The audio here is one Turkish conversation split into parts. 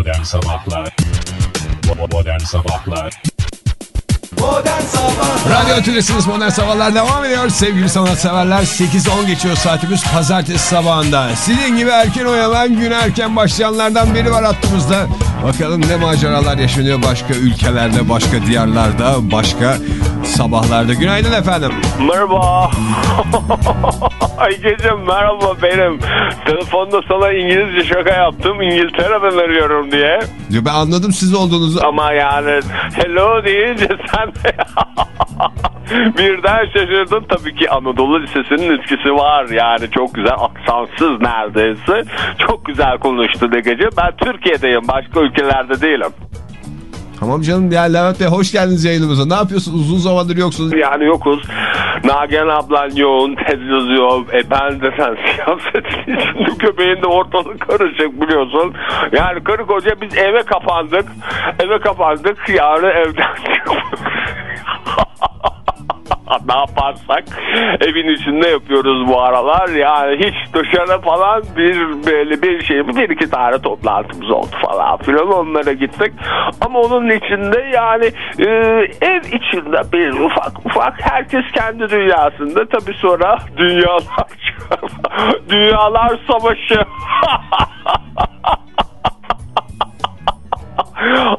Modern Sabahlar Modern Sabahlar Modern Sabahlar Radyo Tülesi'niz Modern Sabahlar devam ediyor. Sevgili sanatseverler 8-10 geçiyor saatimiz pazartesi sabahında. Sizin gibi erken uyanan gün erken başlayanlardan biri var hattımızda. Bakalım ne maceralar yaşanıyor başka ülkelerde, başka diyarlarda, başka sabahlarda. Günaydın efendim. Merhaba. Ayşe'cim merhaba benim. Telefonda sana İngilizce şaka yaptım. İngiltere'den arıyorum diye. Diyor, ben anladım siz olduğunuzu. Ama yani hello deyince sen de birden şaşırdın. Tabii ki Anadolu Lisesi'nin etkisi var. Yani çok güzel aksansız neredeyse. Çok güzel konuştu Degeci. Ben Türkiye'deyim. Başka ülkelerde değilim. Tamam canım ya Levent Bey hoş geldiniz yayınımıza. Ne yapıyorsunuz? Uzun zamandır yoksunuz. Yani yokuz. Nagihan ablan yoğun, yazıyor. E ben de sen siyasetin içinde köpeğin de ortalık karışık biliyorsun. Yani karı koca biz eve kapandık. Eve kapandık. Yani evden ne yaparsak. Evin içinde yapıyoruz bu aralar. Yani hiç dışarı falan bir böyle bir şey bir iki tane toplantımız oldu falan filan. Onlara gittik. Ama onun içinde yani e, ev içinde bir ufak ufak herkes kendi dünyasında. Tabii sonra dünyalar dünyalar savaşı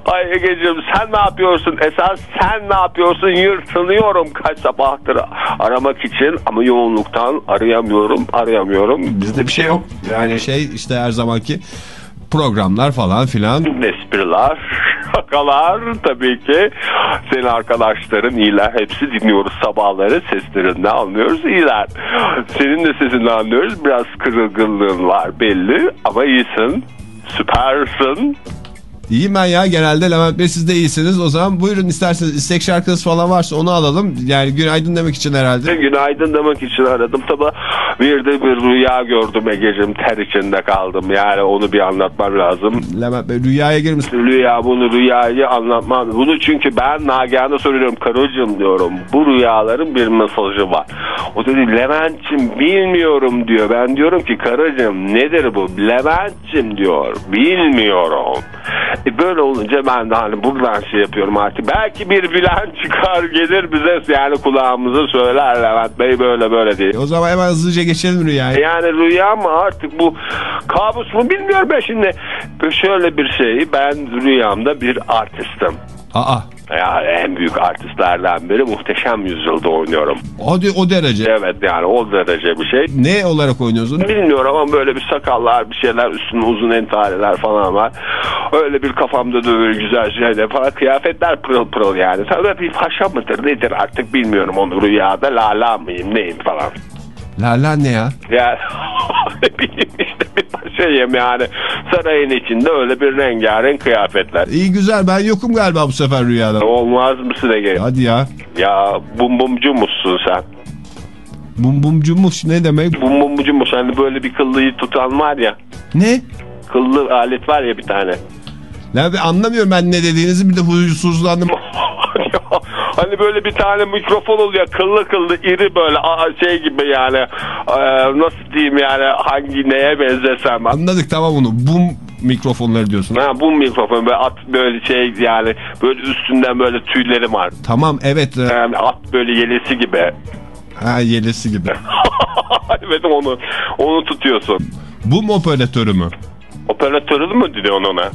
Ay Ege'cim sen ne yapıyorsun? Esas sen ne yapıyorsun? Yırtınıyorum kaç sabahtır aramak için ama yoğunluktan arayamıyorum, arayamıyorum. Bizde bir şey yok. Yani şey işte her zamanki programlar falan filan. Espriler, şakalar tabii ki. Senin arkadaşların iyiler. Hepsi dinliyoruz sabahları. Seslerinden anlıyoruz iyiler. Senin de sesinden anlıyoruz. Biraz kırılgınlığın var belli ama iyisin. Süpersin. İyiyim ben ya genelde Levent Bey siz de iyisiniz. O zaman buyurun isterseniz istek şarkınız falan varsa onu alalım. Yani günaydın demek için herhalde. Günaydın demek için aradım. Tabi bir de bir rüya gördüm Ege'cim. Ter içinde kaldım. Yani onu bir anlatmam lazım. Levent Bey rüyaya girmişsin. Rüya bunu rüyayı anlatmam. Bunu çünkü ben Nagihan'a soruyorum. Karıcığım diyorum. Bu rüyaların bir mesajı var. O dedi Levent'cim bilmiyorum diyor. Ben diyorum ki karıcığım nedir bu? Levent'cim diyor. Bilmiyorum. E böyle olunca ben de hani buradan şey yapıyorum artık. Belki bir bilen çıkar gelir bize yani kulağımıza söyler Levent Bey böyle böyle diye. E o zaman hemen hızlıca geçelim rüyaya. Yani rüya mı artık bu kabus mu bilmiyorum ben şimdi. Şöyle bir şey ben rüyamda bir artistim. Aa. Yani en büyük artistlerden biri muhteşem yüzyılda oynuyorum. Hadi o derece. Evet yani o derece bir şey. Ne olarak oynuyorsun? Bilmiyorum ama böyle bir sakallar bir şeyler üstüne uzun entareler falan var. Öyle bir kafamda da böyle güzel şeyler falan kıyafetler pırıl pırıl yani. Tabii bir paşa mıdır nedir artık bilmiyorum onu rüyada lala mıyım neyim falan. Lala ne ya? Yani ne bileyim paşayım yani sarayın içinde öyle bir rengarenk kıyafetler. İyi güzel ben yokum galiba bu sefer rüyada. Olmaz mısın Ege? Hadi ya. Ya bum bumcu musun sen? Bum bumcumuş ne demek? Bum bumcu musun? Hani böyle bir kıllıyı tutan var ya. Ne? Kıllı alet var ya bir tane. Ben anlamıyorum ben ne dediğinizi bir de huysuzlandım. hani böyle bir tane mikrofon oluyor kıllı kıllı iri böyle şey gibi yani nasıl diyeyim yani hangi neye benzesem. Anladık tamam onu bum mikrofonları diyorsun. Ha bu mikrofon böyle at böyle şey yani böyle üstünden böyle tüyleri var. Tamam evet. Yani at böyle yelesi gibi. Ha yelesi gibi. evet onu onu tutuyorsun. Bum operatörü mü? Operatörü mü diyorsun ona?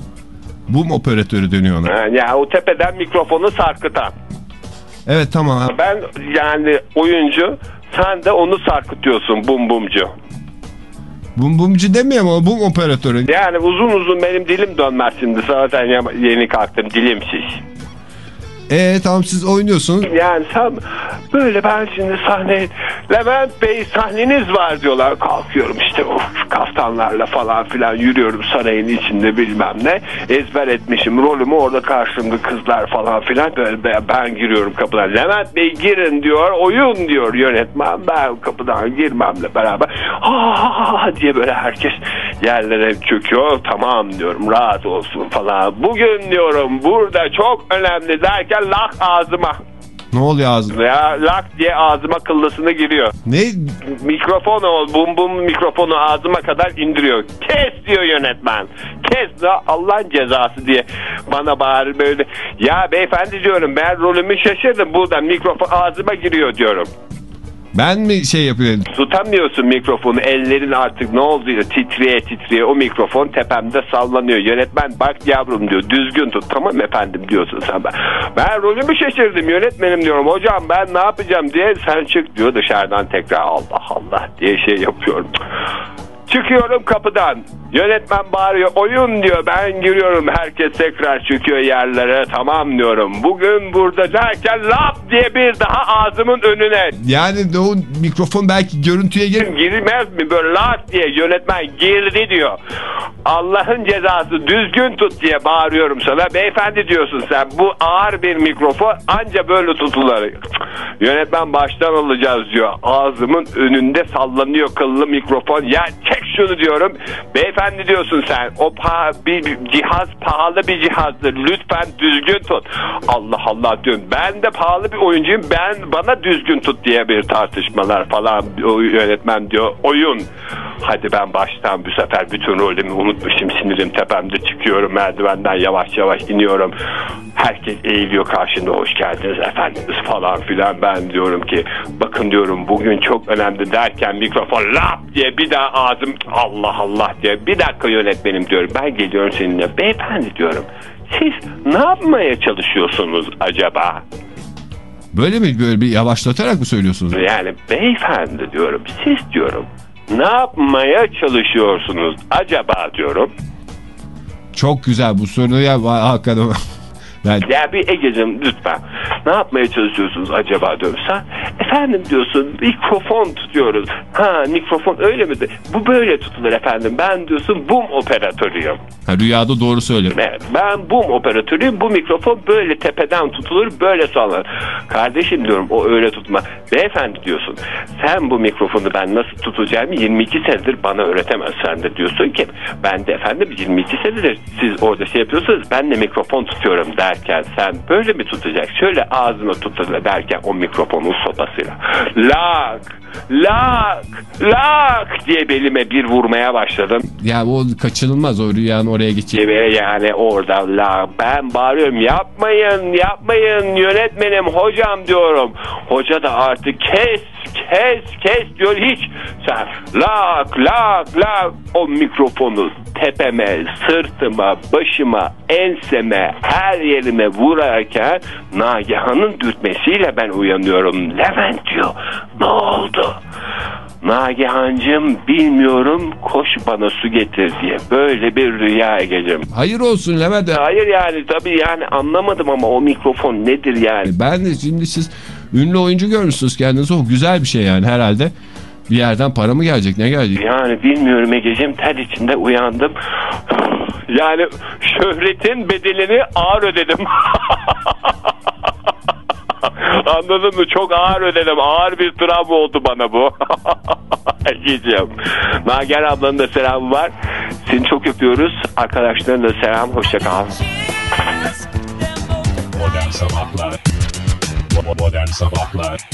Bum operatörü dönüyor ona. Yani ya o tepeden mikrofonu sarkıtan. Evet tamam. Ben yani oyuncu sen de onu sarkıtıyorsun bum bumcu. Bum bumcu demiyor ama bum operatörü. Yani uzun uzun benim dilim dönmez şimdi zaten yeni kalktım dilim şiş. Eee tamam siz oynuyorsunuz. Yani sen böyle ben şimdi sahne Levent Bey sahneniz var diyorlar. Kalkıyorum işte of kaftanlarla falan filan yürüyorum sarayın içinde bilmem ne. Ezber etmişim rolümü orada karşımda kızlar falan filan. Böyle ben giriyorum kapıdan. Levent Bey girin diyor. Oyun diyor yönetmen. Ben kapıdan girmemle beraber ha diye böyle herkes yerlere çöküyor. Tamam diyorum rahat olsun falan. Bugün diyorum burada çok önemli derken lah ağzıma. Ne oluyor ağzına? Veya lak diye ağzıma kıllısını giriyor. Ne? Mikrofonu, bum bum mikrofonu ağzıma kadar indiriyor. Kes diyor yönetmen. Kes da Allah'ın cezası diye bana bağırır böyle. Ya beyefendi diyorum ben rolümü şaşırdım. Buradan mikrofon ağzıma giriyor diyorum. Ben mi şey yapıyorum? Tutamıyorsun mikrofonu. Ellerin artık ne oldu diyor. Titreye titreye o mikrofon tepemde sallanıyor. Yönetmen bak yavrum diyor. Düzgün tut. Tamam efendim diyorsun sen. Ben, ben rolümü şaşırdım yönetmenim diyorum. Hocam ben ne yapacağım diye sen çık diyor. Dışarıdan tekrar Allah Allah diye şey yapıyorum. Çıkıyorum kapıdan. Yönetmen bağırıyor. Oyun diyor. Ben giriyorum. Herkes tekrar çıkıyor yerlere. Tamam diyorum. Bugün burada derken lap diye bir daha ağzımın önüne. Yani o mikrofon belki görüntüye gir. Girmez mi böyle lap diye yönetmen girdi diyor. Allah'ın cezası düzgün tut diye bağırıyorum sana. Beyefendi diyorsun sen. Bu ağır bir mikrofon anca böyle tutulur. Yönetmen baştan alacağız diyor. Ağzımın önünde sallanıyor kıllı mikrofon. Ya çek şunu diyorum. Beyefendi diyorsun sen. O paha, bir, cihaz pahalı bir cihazdır. Lütfen düzgün tut. Allah Allah diyorum. Ben de pahalı bir oyuncuyum. Ben bana düzgün tut diye bir tartışmalar falan. Yönetmen diyor. Oyun. Hadi ben baştan bu sefer bütün rolümü unutmuşum. Sinirim tepemde çıkıyorum. Merdivenden yavaş yavaş iniyorum. Herkes eğiliyor karşında. Hoş geldiniz efendimiz falan filan. Ben diyorum ki bakın diyorum bugün çok önemli derken mikrofon lap diye bir daha ağzım Allah Allah diye bir dakika yönetmenim diyorum. Ben geliyorum seninle. Beyefendi diyorum. Siz ne yapmaya çalışıyorsunuz acaba? Böyle mi böyle bir yavaşlatarak mı söylüyorsunuz? Yani beyefendi diyorum. Siz diyorum. Ne yapmaya çalışıyorsunuz acaba diyorum. Çok güzel bu soru ya hakikaten. Ben... Ya bir Ege'cim lütfen. Ne yapmaya çalışıyorsunuz acaba diyorum sen efendim diyorsun mikrofon tutuyoruz. Ha mikrofon öyle mi de? Bu böyle tutulur efendim. Ben diyorsun bum operatörüyüm. Ha, rüyada doğru söyle. evet ben bum operatörüyüm. Bu mikrofon böyle tepeden tutulur böyle sallanır kardeşim diyorum o öyle tutma. Beyefendi diyorsun sen bu mikrofonu ben nasıl tutacağımı 22 senedir bana öğretemezsen de diyorsun ki ben de efendim 22 senedir siz orada şey yapıyorsunuz ben de mikrofon tutuyorum der derken sen böyle mi tutacak? Şöyle ağzını tutur derken o mikrofonun sopasıyla lak lak lak diye belime bir vurmaya başladım. Ya o kaçınılmaz o rüyanın oraya geçecek. Yani orada la ben bağırıyorum yapmayın yapmayın yönetmenim hocam diyorum. Hoca da artık kes kes kes diyor hiç. Sen lak lak lak o mikrofonu tepeme, sırtıma, başıma, enseme, her yerime vurarken Nagihan'ın dürtmesiyle ben uyanıyorum. Levent diyor ne oldu? Nagihan'cığım bilmiyorum koş bana su getir diye. Böyle bir rüya gecem. Hayır olsun Levent. Hayır yani tabii yani anlamadım ama o mikrofon nedir yani? Ben de şimdi siz ünlü oyuncu görmüşsünüz kendinize o güzel bir şey yani herhalde. Bir yerden para mı gelecek ne gelecek? Yani bilmiyorum Ege'cim ter içinde uyandım. Yani şöhretin bedelini ağır ödedim. Anladın mı? Çok ağır ödedim. Ağır bir travma oldu bana bu. Gideceğim. Nager ablanın da selamı var. Seni çok öpüyoruz. Arkadaşlarına da selam. Hoşçakal. Modern Sabahlar Modern Sabahlar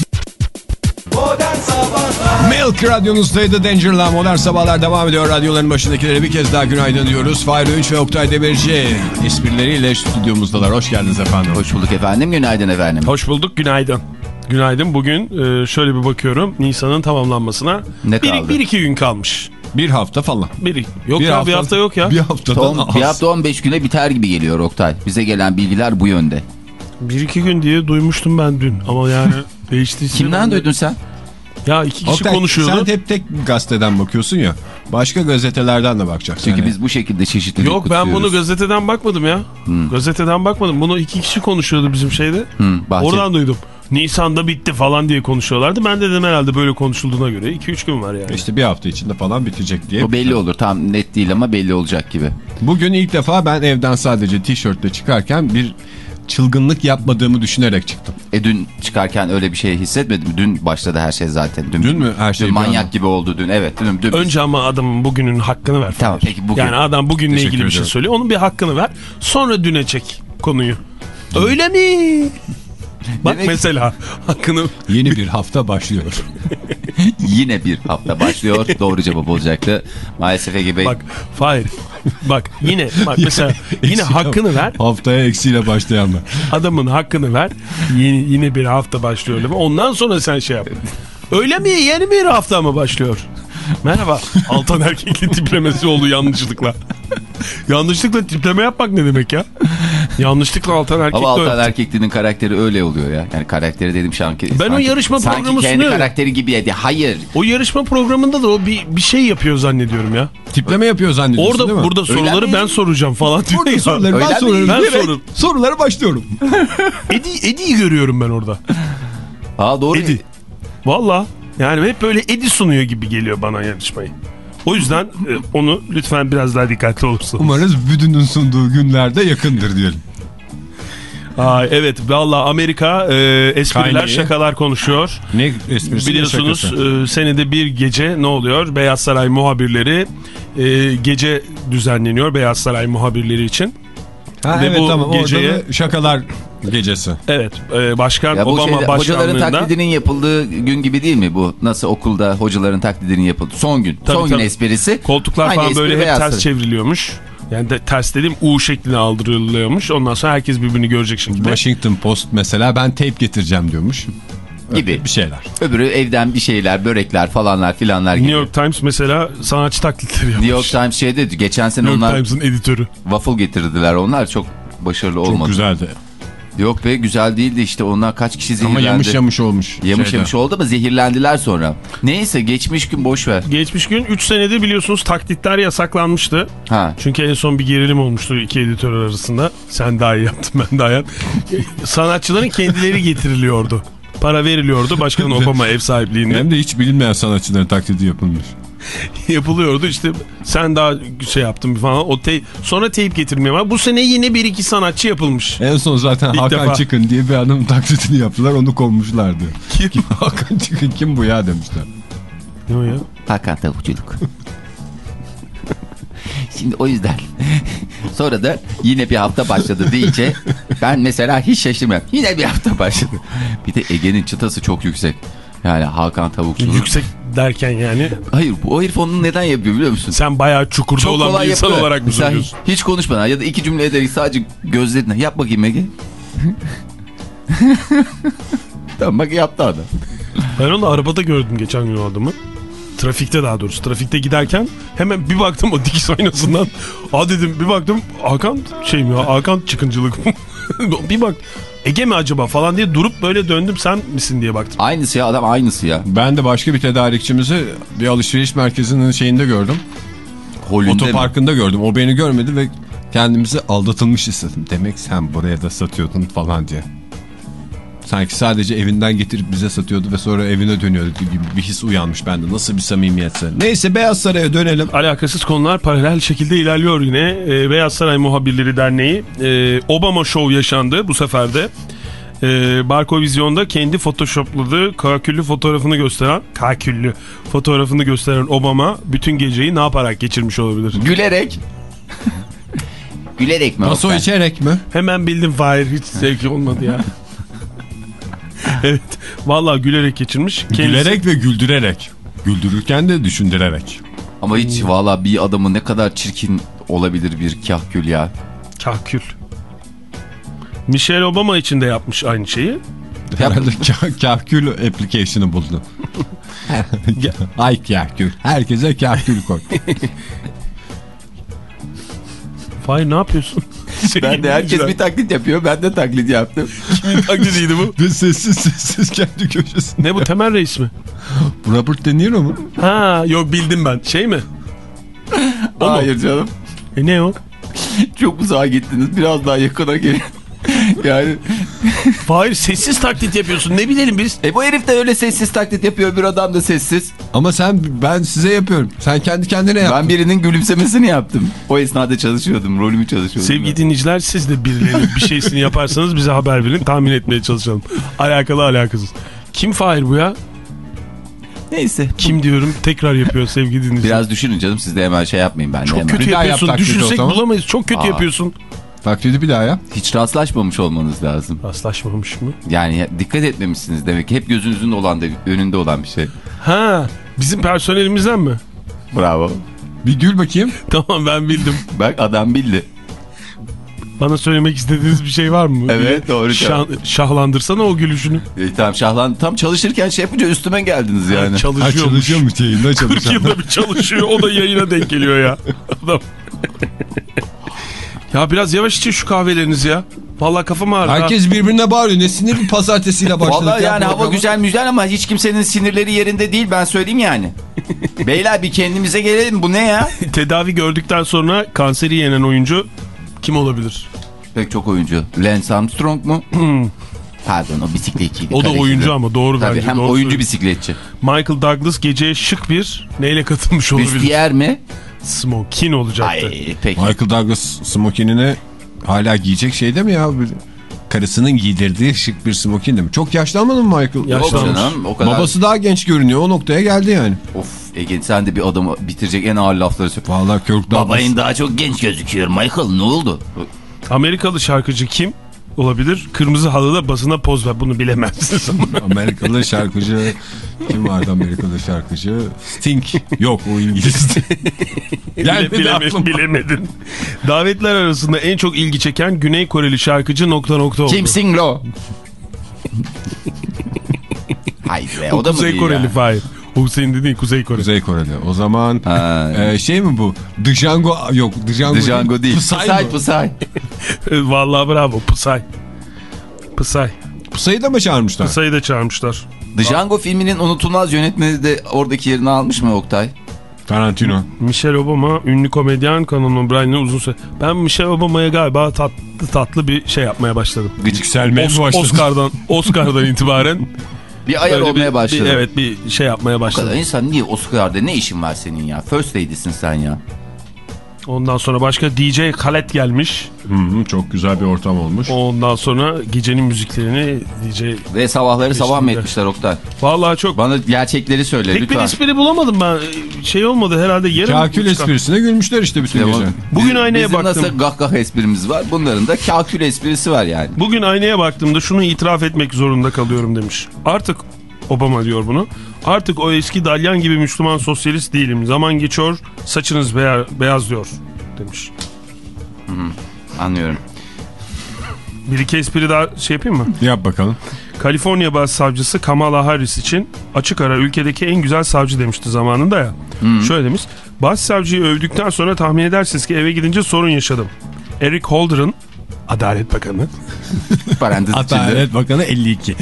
Modern Sabahlar Milk radyonuzdaydı Danger'la Modern Sabahlar devam ediyor. Radyoların başındakilere bir kez daha günaydın diyoruz. Fahri Önç ve Oktay Demirci esprileriyle stüdyomuzdalar. Hoş geldiniz efendim. Hoş bulduk efendim. Günaydın efendim. Hoş bulduk, günaydın. Günaydın. Bugün e, şöyle bir bakıyorum. Nisan'ın tamamlanmasına Ne bir, kaldı? bir iki gün kalmış. Bir hafta falan. Bir, yok ya bir hafta yok ya. Bir haftadan Son, az. bir hafta 15 güne biter gibi geliyor Oktay. Bize gelen bilgiler bu yönde. Bir iki gün diye duymuştum ben dün. Ama yani değiştiyse... Kimden duydun sen? Ya iki kişi Oktay, konuşuyordu. Sen hep tek gazeteden bakıyorsun ya. Başka gazetelerden de bakacaksın. Çünkü Yani. biz bu şekilde çeşitlilik Yok ben bunu kutluyoruz. gazeteden bakmadım ya. Gazeteden bakmadım. Bunu iki kişi konuşuyordu bizim şeyde. Hı, bahçe- Oradan duydum. Nisan'da bitti falan diye konuşuyorlardı. Ben de dedim herhalde böyle konuşulduğuna göre 2-3 gün var yani. İşte bir hafta içinde falan bitecek diye. O belli olur. Tam net değil ama belli olacak gibi. Bugün ilk defa ben evden sadece tişörtle çıkarken bir çılgınlık yapmadığımı düşünerek çıktım. E dün çıkarken öyle bir şey hissetmedim. Dün başladı her şey zaten. Dün mü her şey Dün manyak anda? gibi oldu dün. Evet dün. dün Önce ama adamın bugünün hakkını ver. Tamam, peki bugün- Yani adam bugünle Teşekkür ilgili bir şey söylüyor. Onun bir hakkını ver. Sonra düne çek konuyu. Öyle mi? Bak Demek- mesela hakkını Yeni bir hafta başlıyor. Yine bir hafta başlıyor. Doğru cevap olacaktı. Maalesef Ege Bey. bak Fahir. Bak yine bak mesela yine hakkını ver. Haftaya eksiyle başlayan mı? Adamın hakkını ver. Yine, yine bir hafta başlıyor. Ondan sonra sen şey yap. Öyle mi? Yeni bir hafta mı başlıyor? Merhaba. Altan erkekli tiplemesi oldu yanlışlıkla. yanlışlıkla tipleme yapmak ne demek ya? Yanlışlıkla Altan erkekli Ama Altan öyle. Erkekli'nin karakteri öyle oluyor ya. Yani karakteri dedim şanki. Ben o yarışma sanki programı kendi sunuyorum. karakteri gibi dedi. Hayır. O yarışma programında da o bir, bir şey yapıyor zannediyorum ya. Tipleme yapıyor zannediyorsun Orada değil mi? burada soruları mi? ben soracağım falan diyor Burada ya. soruları Öyle ben mi? soruyorum. Ben sorum. Sorulara başlıyorum. Edi, Edi'yi görüyorum ben orada. Aa doğru. Edi. Valla. Yani hep böyle Edi sunuyor gibi geliyor bana yarışmayı. O yüzden e, onu lütfen biraz daha dikkatli olursunuz. Umarız Büdün'ün sunduğu günlerde yakındır diyelim. Aa, evet valla Amerika e, espriler Kaynağı. şakalar konuşuyor. Ne esprisi Biliyorsunuz ne e, senede bir gece ne oluyor? Beyaz Saray muhabirleri e, gece düzenleniyor Beyaz Saray muhabirleri için. Ha, ve evet bu tamam geceye- orada da şakalar gecesi. Evet e, Başkan Ya bu Obama şeyde, hocaların taklidinin yapıldığı gün gibi değil mi bu? Nasıl okulda hocaların taklidinin yapıldığı son gün. Tabii, son gün tabii. esprisi. Koltuklar Aynı falan espri böyle hep Beyaz ters çevriliyormuş. Yani de, ters dediğim U şekline aldırılıyormuş. Ondan sonra herkes birbirini görecek şekilde. Washington Post mesela ben tape getireceğim diyormuş. Gibi. Bir şeyler. Öbürü evden bir şeyler, börekler falanlar filanlar gibi. New York Times mesela sanatçı taklitleri yapmış. New York Times şeyde geçen sene New York onlar Times'ın editörü. waffle getirdiler. Onlar çok başarılı Çok olmadı. güzeldi. Yok be güzel değildi işte onlar kaç kişi zehirlendi. Ama yamış yamış olmuş. Yamış şeyde. yamış oldu ama zehirlendiler sonra. Neyse geçmiş gün boş ver. Geçmiş gün 3 senedir biliyorsunuz taklitler yasaklanmıştı. Ha. Çünkü en son bir gerilim olmuştu iki editör arasında. Sen daha iyi yaptın ben daha iyi yaptım. Sanatçıların kendileri getiriliyordu. Para veriliyordu Başkan Obama ev sahipliğinde. Hem de hiç bilinmeyen sanatçıların taklidi yapılmış. yapılıyordu. İşte sen daha şey yaptın falan. O te sonra teyip getirmeye var. Bu sene yine bir iki sanatçı yapılmış. En son zaten İlk Hakan defa. Çıkın diye bir adamın taklidini yaptılar onu konmuşlardı. Kim? Hakan Çıkın kim bu ya demişler. Ne o ya? Hakan tavukçuluk. Şimdi o yüzden sonra da yine bir hafta başladı deyince ben mesela hiç şaşırmıyorum. Yine bir hafta başladı. Bir de Ege'nin çıtası çok yüksek. Yani Hakan tavukçuluk. Yüksek derken yani Hayır bu o herif onu neden yapıyor biliyor musun? sen bayağı çukurda Çok olan bir insan yapıyor. olarak mı Mesela söylüyorsun? Hiç konuşmadan ya da iki cümle ederek sadece gözlerine yap bakayım Ege. tamam bak yaptı adam. Ben onu arabada gördüm geçen gün o adamı. Trafikte daha doğrusu. Trafikte giderken hemen bir baktım o dikiş aynasından. Aa dedim bir baktım Hakan şey mi Hakan çıkıncılık mı? bir bak Ege mi acaba falan diye durup böyle döndüm sen misin diye baktım. Aynısı ya adam aynısı ya. Ben de başka bir tedarikçimizi bir alışveriş merkezinin şeyinde gördüm. Holünde mi? Otoparkında gördüm. O beni görmedi ve kendimizi aldatılmış hissettim. Demek sen buraya da satıyordun falan diye. Sanki sadece evinden getirip bize satıyordu ve sonra evine dönüyordu gibi bir his uyanmış bende. Nasıl bir samimiyetse. Neyse Beyaz Saray'a dönelim. Alakasız konular paralel şekilde ilerliyor yine. Ee, Beyaz Saray Muhabirleri Derneği e, Obama Show yaşandı bu sefer de. E, Barko Vizyon'da kendi photoshopladığı kaküllü fotoğrafını gösteren kaküllü fotoğrafını gösteren Obama bütün geceyi ne yaparak geçirmiş olabilir? Gülerek. Gülerek mi? Nasıl içerek mi? Hemen bildim Fahir hiç zevkli olmadı ya. evet vallahi gülerek geçirmiş. Kendisi- Gülerek ve güldürerek. Güldürürken de düşündürerek. Ama hiç valla bir adamın ne kadar çirkin olabilir bir kahkül ya. Kahkül. Michelle Obama için de yapmış aynı şeyi. Herhalde kah- kahkül application'ı buldu. Ay kahkül. Herkese kahkül koy. Fahir ne yapıyorsun? Ben de herkes bir taklit yapıyor. Ben de taklit yaptım. taklidiydi bu. Ve sessiz sessiz kendi köşesinde. Ne bu temel reis mi? Robert De Niro mu? Ha yok bildim ben. Şey mi? O mu? Hayır canım. E ne o? Çok uzağa gittiniz. Biraz daha yakına gelin. yani Fahir sessiz taklit yapıyorsun. Ne bilelim biz? e bu herif de öyle sessiz taklit yapıyor. Bir adam da sessiz. Ama sen ben size yapıyorum. Sen kendi kendine yap. Ben birinin gülümsemesini yaptım. O esnada çalışıyordum. Rolümü çalışıyordum. Sevgili dinleyiciler siz de birilerinin bir şeysini yaparsanız bize haber verin. Tahmin etmeye çalışalım. Alakalı alakasız. Kim Fahir bu ya? Neyse. Kim diyorum tekrar yapıyor sevgili dinleyiciler. Biraz düşünün canım. Siz de hemen şey yapmayın ben de Çok hemen. kötü yapıyorsun. Düşünsek bulamayız. Çok kötü Aa. yapıyorsun. Taklidi bir daha ya. Hiç rastlaşmamış olmanız lazım. Rastlaşmamış mı? Yani dikkat etmemişsiniz demek ki. Hep gözünüzün olan da önünde olan bir şey. Ha bizim personelimizden mi? Bravo. Bir gül bakayım. Tamam ben bildim. Bak adam bildi. Bana söylemek istediğiniz bir şey var mı? Evet, doğru Şah, şahlandırsana o gülüşünü. E, tamam şahlan tam çalışırken şey yapınca üstüme geldiniz yani. Ha, Çalışıyormuş. çalışıyormuş yayında 40 çalışan. yılda bir çalışıyor. O da yayına denk geliyor ya. Adam. Ya biraz yavaş için şu kahveleriniz ya. Vallahi kafam ağrıdı. ha. Herkes birbirine bağırıyor. Ne sinir bir pazartesiyle başladık. Vallahi ya yani hava güzel güzel ama hiç kimsenin sinirleri yerinde değil ben söyleyeyim yani. Beyler bir kendimize gelelim bu ne ya? Tedavi gördükten sonra kanseri yenen oyuncu kim olabilir? Pek çok oyuncu. Lance Armstrong mu? Pardon o bisikletçiydi. O da oyuncu ama doğru Tabii bence. hem doğru oyuncu söylüyor. bisikletçi. Michael Douglas geceye şık bir neyle katılmış olabilir? Büstiyer mi? Smokin olacaktı. Ay peki. Michael Douglas smokinini hala giyecek şeyde mi ya? Karısının giydirdiği şık bir smokin de mi? Çok yaşlanmadı mı Michael? Yaşlanmış. canım o kadar. Babası daha genç görünüyor. O noktaya geldi yani. Of Ege sen de bir adamı bitirecek en ağır lafları söyle. Vallahi Kirk Douglas. Babayın daha çok genç gözüküyor Michael ne oldu? Amerikalı şarkıcı kim olabilir? Kırmızı halıda basına poz ver. Bunu bilemezsiniz ama. Amerikalı şarkıcı. Kim vardı Amerikalı şarkıcı? Sting. Yok o İngiliz'di. Gelmedi Bile- aklıma. bilemedin. Davetler arasında en çok ilgi çeken Güney Koreli şarkıcı nokta nokta oldu. Kim Singlo? Hayır be o da mı Kuzey Koreli? Fahir. O senin dediğin Kuzey Kore. Kuzey Kore'de. O zaman Ha. e, şey mi bu? Django yok. Django, Django değil. Pusay mı? Pusay. Vallahi bravo Pısay. Pısay. Psy'yi da mı çağırmışlar? Pısay'ı da çağırmışlar. Django filminin unutulmaz yönetmeni de oradaki yerini almış mı Oktay? Tarantino. Michelle Obama ünlü komedyen Conan O'Brien'le uzun süre. Ben Michelle Obama'ya galiba tatlı tatlı bir şey yapmaya başladım. Yükselmeye Os- başladı. Oscar'dan Oscar'dan itibaren Bir ayar böyle olmaya bir, başladı. bir- evet bir şey yapmaya Bu kadar başladım. insan niye Oscar'da ne işin var senin ya? First lady'sin sen ya. Ondan sonra başka DJ Khaled gelmiş. Hı hı, çok güzel bir ortam olmuş. Ondan sonra gecenin müziklerini DJ... Ve sabahları sabah mı etmişler Oktay? Vallahi çok... Bana gerçekleri söyle Tek bir lütfen. espri bulamadım ben. Şey olmadı herhalde yarım. Kakül esprisine gülmüşler işte bütün gece. bu- Bugün bizim- aynaya bizim baktım. nasıl gahgah esprimiz var bunların da kakül esprisi var yani. Bugün aynaya baktığımda şunu itiraf etmek zorunda kalıyorum demiş. Artık Obama diyor bunu. Artık o eski dalyan gibi Müslüman sosyalist değilim. Zaman geçiyor, saçınız beya- beyaz diyor demiş. Anlıyorum. Bir iki espri daha şey yapayım mı? Yap bakalım. Kaliforniya Başsavcısı Kamala Harris için açık ara ülkedeki en güzel savcı demişti zamanında ya. Şöyle demiş. Başsavcıyı övdükten sonra tahmin edersiniz ki eve gidince sorun yaşadım. Eric Holder'ın Adalet Bakanı. Parantez içinde. Adalet Bakanı 52.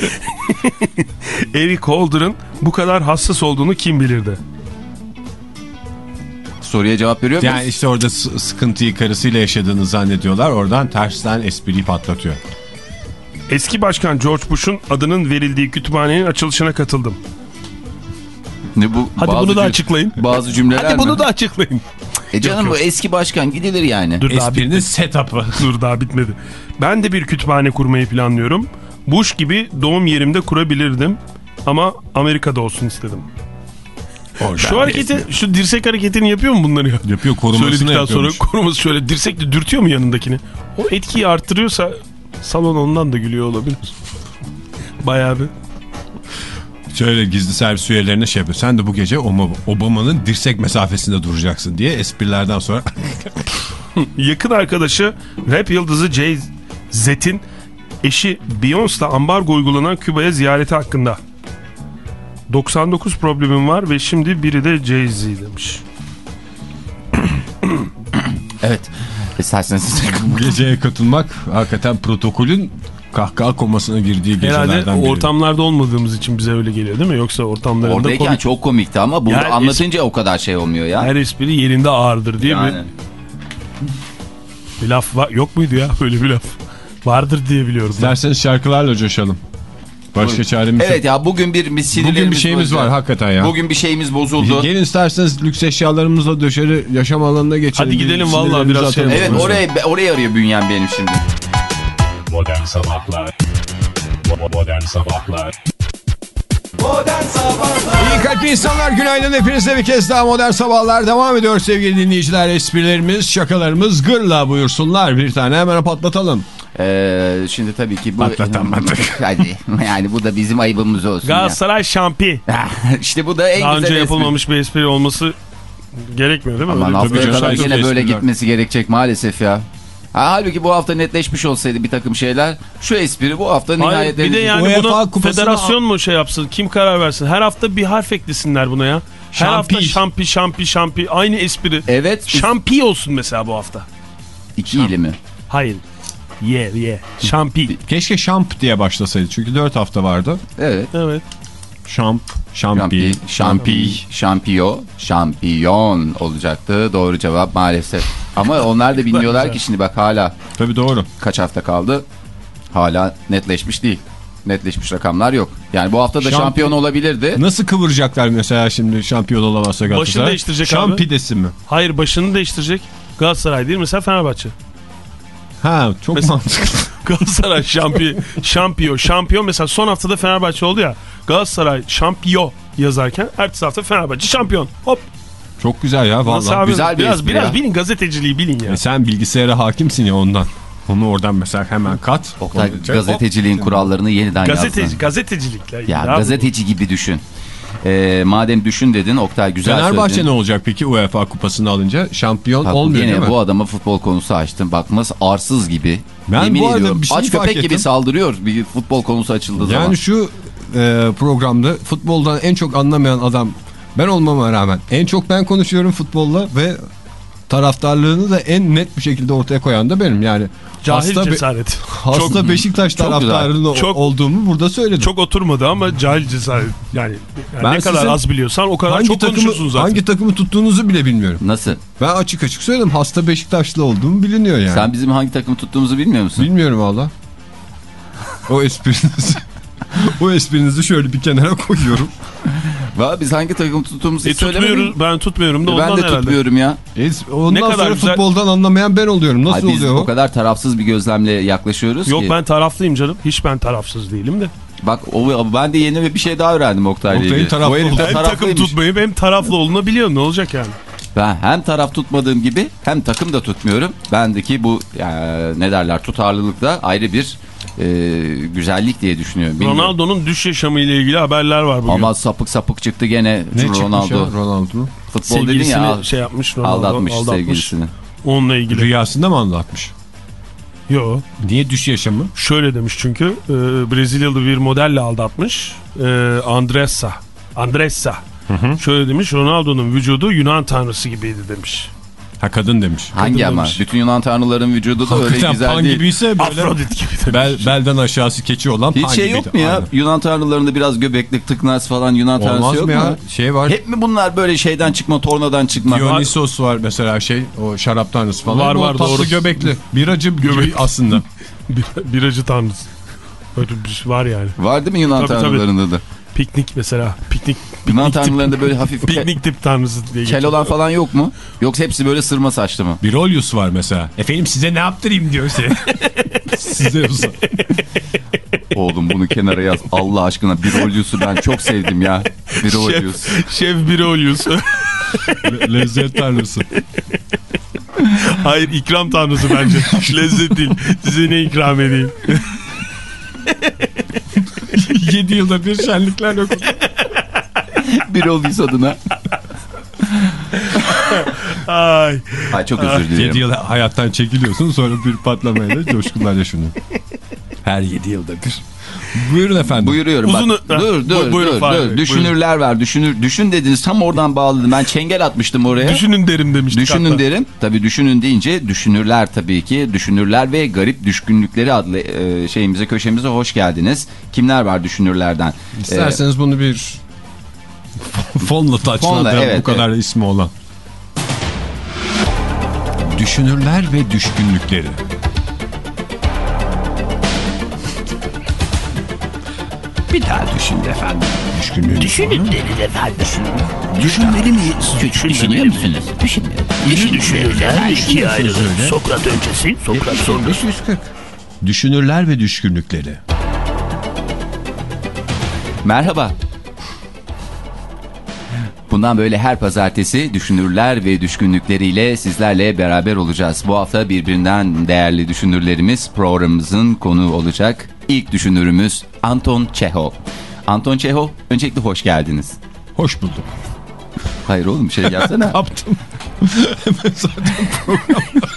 Eric Holder'ın bu kadar hassas olduğunu kim bilirdi? Soruya cevap veriyor musun? Yani işte orada sıkıntıyı karısıyla yaşadığını zannediyorlar. Oradan tersten espriyi patlatıyor. Eski Başkan George Bush'un adının verildiği kütüphanenin açılışına katıldım. Ne bu? Hadi bunu da açıklayın. Bazı cümleler Hadi mi? bunu da açıklayın. E canım Yok, bu eski başkan gidilir yani. Dur Esprinin setup'ı. dur daha bitmedi. Ben de bir kütüphane kurmayı planlıyorum. Bush gibi doğum yerimde kurabilirdim. Ama Amerika'da olsun istedim. Şu hareketi, şu dirsek hareketini yapıyor mu bunları ya? Yapıyor korumasını Söyledikten sonra koruması şöyle dirsekle dürtüyor mu yanındakini? O etkiyi arttırıyorsa salon ondan da gülüyor olabilir. Bayağı bir. Şöyle gizli servis üyelerine şey yapıyor. Sen de bu gece Obama- Obama'nın dirsek mesafesinde duracaksın diye esprilerden sonra Yakın arkadaşı rap yıldızı Jay-Z'in eşi Beyoncé'la ambargo uygulanan Küba'ya ziyareti hakkında. 99 problemim var ve şimdi biri de Jay-Z demiş. Evet. İsterseniz bu geceye katılmak hakikaten protokolün kahkaha komasına girdiği gecelerden Herhalde biri. ortamlarda olmadığımız için bize öyle geliyor değil mi? Yoksa ortamlarında Oradayken komik. çok komikti ama burada Yani anlatınca o kadar şey olmuyor ya. Her espri yerinde ağırdır diye yani. bir, bir laf var. Yok muydu ya böyle bir laf? Vardır diye biliyorum. İsterseniz şarkılarla coşalım. Başka çaremiz Evet yok. ya bugün bir biz sinirlerimiz Bugün bir şeyimiz bozuldu. var hakikaten ya. Bugün bir şeyimiz bozuldu. Gelin isterseniz lüks eşyalarımızla dışarı yaşam alanına geçelim. Hadi gidelim Bir vallahi biraz şey. Evet oraya oraya arıyor bünyem benim şimdi. Modern Sabahlar Modern Sabahlar Modern Sabahlar İyi kalpli insanlar günaydın hepinize bir kez daha modern sabahlar devam ediyor sevgili dinleyiciler. Esprilerimiz, şakalarımız gırla buyursunlar. Bir tane hemen patlatalım. Ee, şimdi tabii ki bu... Patlatamadık. Hadi, yani bu da bizim ayıbımız olsun ya. Galatasaray şampi. işte bu da en Daha güzel önce espri. yapılmamış bir espri olması gerekmiyor değil mi? Aman haftaya kadar yine böyle espriler. gitmesi gerekecek maalesef ya. Ha, halbuki bu hafta netleşmiş olsaydı bir takım şeyler şu espri bu hafta nihayet bir de yani UEFA bunu kupasını federasyon mu şey yapsın? Kim karar versin? Her hafta bir harf eklesinler buna ya. Her Şampi. hafta şampi şampi şampi aynı espri. Evet Şampi olsun mesela bu hafta. iki ili mi? Hayır. Ye ye. Şampi. Keşke şamp diye başlasaydı. Çünkü 4 hafta vardı. Evet. Evet. Şamp, şampi, Şampi, şampi, şampiyo, şampiyon olacaktı. Doğru cevap maalesef. Ama onlar da bilmiyorlar ki şimdi bak hala Tabii doğru. kaç hafta kaldı? Hala netleşmiş değil. Netleşmiş rakamlar yok. Yani bu hafta da Şampi- şampiyon olabilirdi. Nasıl kıvıracaklar mesela şimdi şampiyon olamazsa Galatasaray? Başını değiştirecek abi. Şampidesi mi? Hayır başını değiştirecek. Galatasaray değil mesela Fenerbahçe. Ha çok Mesela- mantıklı. Galatasaray şampi, şampiyon, şampiyon mesela son haftada Fenerbahçe oldu ya. Galatasaray şampiyon yazarken ertesi hafta Fenerbahçe şampiyon. Hop. Çok güzel ya vallahi. abi? güzel bir biraz biraz ya. bilin gazeteciliği bilin ya. E sen bilgisayara hakimsin ya ondan. Onu oradan mesela hemen kat. Oktay gazeteciliğin hop. kurallarını yeniden Gazeteci, yazsın. gazetecilikle. Ya bu. gazeteci gibi düşün. Ee, madem düşün dedin Oktay güzel Fenerbahçe söyledin. ne olacak peki UEFA kupasını alınca? Şampiyon Bak, olmuyor yine değil mi? bu adama futbol konusu açtım. Bak nasıl arsız gibi. Ben Yemin bu arada ediyorum. bir şey Aç fark köpek gibi ettim. saldırıyor bir futbol konusu açıldığı zaman. Yani şu e, programda futboldan en çok anlamayan adam ben olmama rağmen en çok ben konuşuyorum futbolla ve taraftarlığını da en net bir şekilde ortaya koyan da benim. Yani Cahil hasta, be- cesaret. hasta Beşiktaş çok güzel. taraftarının Çok- olduğumu burada söyledim. Çok oturmadı ama cahil cesaret. Yani, yani Ben ne kadar az biliyorsan o kadar hangi çok takımı, konuşursun zaten. hangi takımı tuttuğunuzu bile bilmiyorum. Nasıl? Ben açık açık söyledim hasta Beşiktaşlı olduğum biliniyor yani. Sen bizim hangi takımı tuttuğumuzu bilmiyor musun? Bilmiyorum valla. O esprinizi o esprinizi şöyle bir kenara koyuyorum. Valla biz hangi takımı tuttuğumuzu E, tutmuyoruz, ben tutmuyorum da Ben ondan de herhalde. tutmuyorum ya. Es- ondan Ne kadar sonra güzel- futboldan anlamayan ben oluyorum. Nasıl Ay, biz oluyor o o? kadar tarafsız bir gözlemle yaklaşıyoruz Yok ki. ben taraflıyım canım. Hiç ben tarafsız değilim de. Bak o, ben de yeni bir şey daha öğrendim Oktay'la Oktay'ın ilgili. taraflı Hem takım tutmayıp hem taraflı olunabiliyor. Ne olacak yani? Ben hem taraf tutmadığım gibi hem takım da tutmuyorum. Bendeki bu yani ne derler tutarlılık da ayrı bir e, güzellik diye düşünüyorum. Ronaldo'nun düş yaşamı ile ilgili haberler var bugün. Ama sapık sapık çıktı gene Ne Ronaldo. ya Ronaldo? Futbol dedin Sevgilisini ya şey yapmış Ronaldo. aldatmış, aldatmış. sevgilisini. Onunla ilgili. Rüyasında mı anlatmış? Yo. Niye düş yaşamı? Şöyle demiş çünkü e, Brezilyalı bir modelle aldatmış. E, Andressa. Andressa. Şöyle demiş Ronaldo'nun vücudu Yunan tanrısı gibiydi demiş. Ha kadın demiş. Hangi ama? demiş. Bütün Yunan tanrıların vücudu da öyle Hakikaten güzel pan değil. gibiyse böyle Afrodit gibi demiş. bel, belden aşağısı keçi olan pan Hiç şey gibiydi. yok mu ya? Aynen. Yunan tanrılarında biraz göbeklik, tıknaz falan Yunan tanrısı Olmaz yok mı mu? ya? Şey var. Hep mi bunlar böyle şeyden çıkma, tornadan çıkma? Dionysos var mesela şey o şarap tanrısı falan. Var, var, doğru. göbekli. Biracı Göbek. aslında. Bir, biracı tanrısı. Böyle bir şey var yani. Var değil mi Yunan Tabii, tanrılarında da? Piknik mesela. Piknik, Yunan piknik, tip, tanrılarında böyle hafif piknik tip tanrısı diye kel geçiyor. olan falan yok mu? Yoksa hepsi böyle sırma saçlı mı? Birolius var mesela. Efendim size ne yaptırayım diyor size. size uzak. Oğlum bunu kenara yaz. Allah aşkına Birolius'u ben çok sevdim ya. Birolius. Şef, şef Birolius. Le- lezzet tanrısı. Hayır ikram tanrısı bence. Lezzet değil. Size ne ikram edeyim? 7 yılda bir şenlikler yok. Birolius adına. Ay. Ay çok özür 7 dilerim. yıl hayattan çekiliyorsun sonra bir patlamayla coşkunlar yaşanıyor. Her 7 yılda bir. Buyurun efendim. Buyuruyorum Uzun- bak. Dur dur bu- buyurun dur, dur. Düşünürler var. Düşünür, düşün dediniz tam oradan bağladım. Ben çengel atmıştım oraya. Düşünün derim demiştik Düşünün hatta. derim. Tabii düşünün deyince düşünürler tabii ki. Düşünürler ve garip düşkünlükleri adlı e, şeyimize köşemize hoş geldiniz. Kimler var düşünürlerden? İsterseniz bunu bir fonla taçladım Fonla, evet, bu kadar ismi olan. Düşünürler ve düşkünlükleri. Bir daha düşünün efendim. Düşkünlüğünüz Düşünün Düşünmeli miyiz? Düşünüyor musunuz? Düşünmüyor. İki düşünürler ikiye ayrılır. Sokrat öncesi, Sokrat sonrası. 540. Düşünürler ve düşkünlükleri. Merhaba. Bundan böyle her pazartesi düşünürler ve düşkünlükleriyle sizlerle beraber olacağız. Bu hafta birbirinden değerli düşünürlerimiz programımızın konuğu olacak. İlk düşünürümüz Anton Çehov. Anton Çehov, öncelikle hoş geldiniz. Hoş bulduk. Hayır oğlum bir şey yapsana. Yaptım. Hemen zaten programda.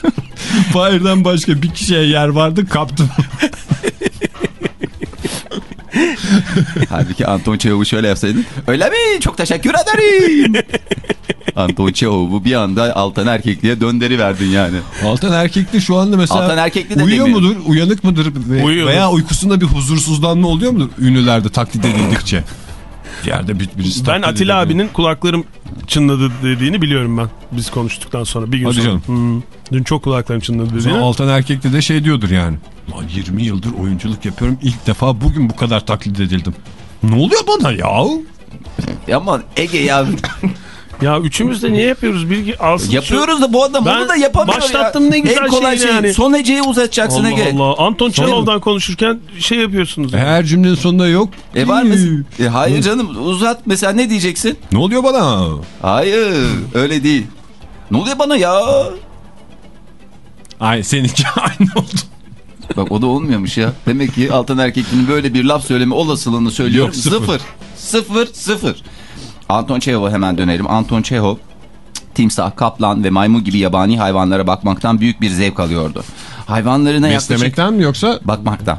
Fahir'den başka bir kişiye yer vardı kaptım. Halbuki Anton Çehov'u şöyle yapsaydın. Öyle mi? Çok teşekkür ederim. Anton Çehov'u bir anda altan erkekliğe döndürüverdin yani. Altan erkekli şu anda mesela Altan erkekli de uyuyor demiyorum. mudur, uyanık mıdır ve- Uyuyordur. veya uykusunda bir huzursuzlanma oluyor mu ünlülerde taklit edildikçe? Yerde bir, birisi Ben Atilla abinin kulaklarım çınladı dediğini biliyorum ben. Biz konuştuktan sonra bir gün Hadi sonra. canım. Hmm. Dün çok kulaklarım çınladı dediğini. Altan erkekli de şey diyordur yani. Lan 20 yıldır oyunculuk yapıyorum. İlk defa bugün bu kadar taklit edildim. Ne oluyor bana ya? Ama Ege ya Ya üçümüz de niye yapıyoruz? Bilgi alsın. şu- yapıyoruz da bu adam Ben bunu da yapamıyor başlattım ya. ne güzel en kolay şey. yani. Son heceyi uzatacaksın Allah Ege. Allah. Anton Çehov'dan konuşurken şey yapıyorsunuz. Her cümlenin sonunda yok. E var mı? E, hayır canım uzat mesela ne diyeceksin? Ne oluyor bana? Hayır öyle değil. Ne oluyor bana ya? Ay seninki aynı oldu. Bak o da olmuyormuş ya. Demek ki altın erkekliğinin böyle bir laf söyleme olasılığını söylüyorum. Yok, sıfır. sıfır. Sıfır, sıfır. Anton Çehov'a hemen dönelim. Anton Çehov timsah, kaplan ve maymun gibi yabani hayvanlara bakmaktan büyük bir zevk alıyordu. Hayvanlarına yaklaşık... Beslemekten mi yoksa? Bakmaktan.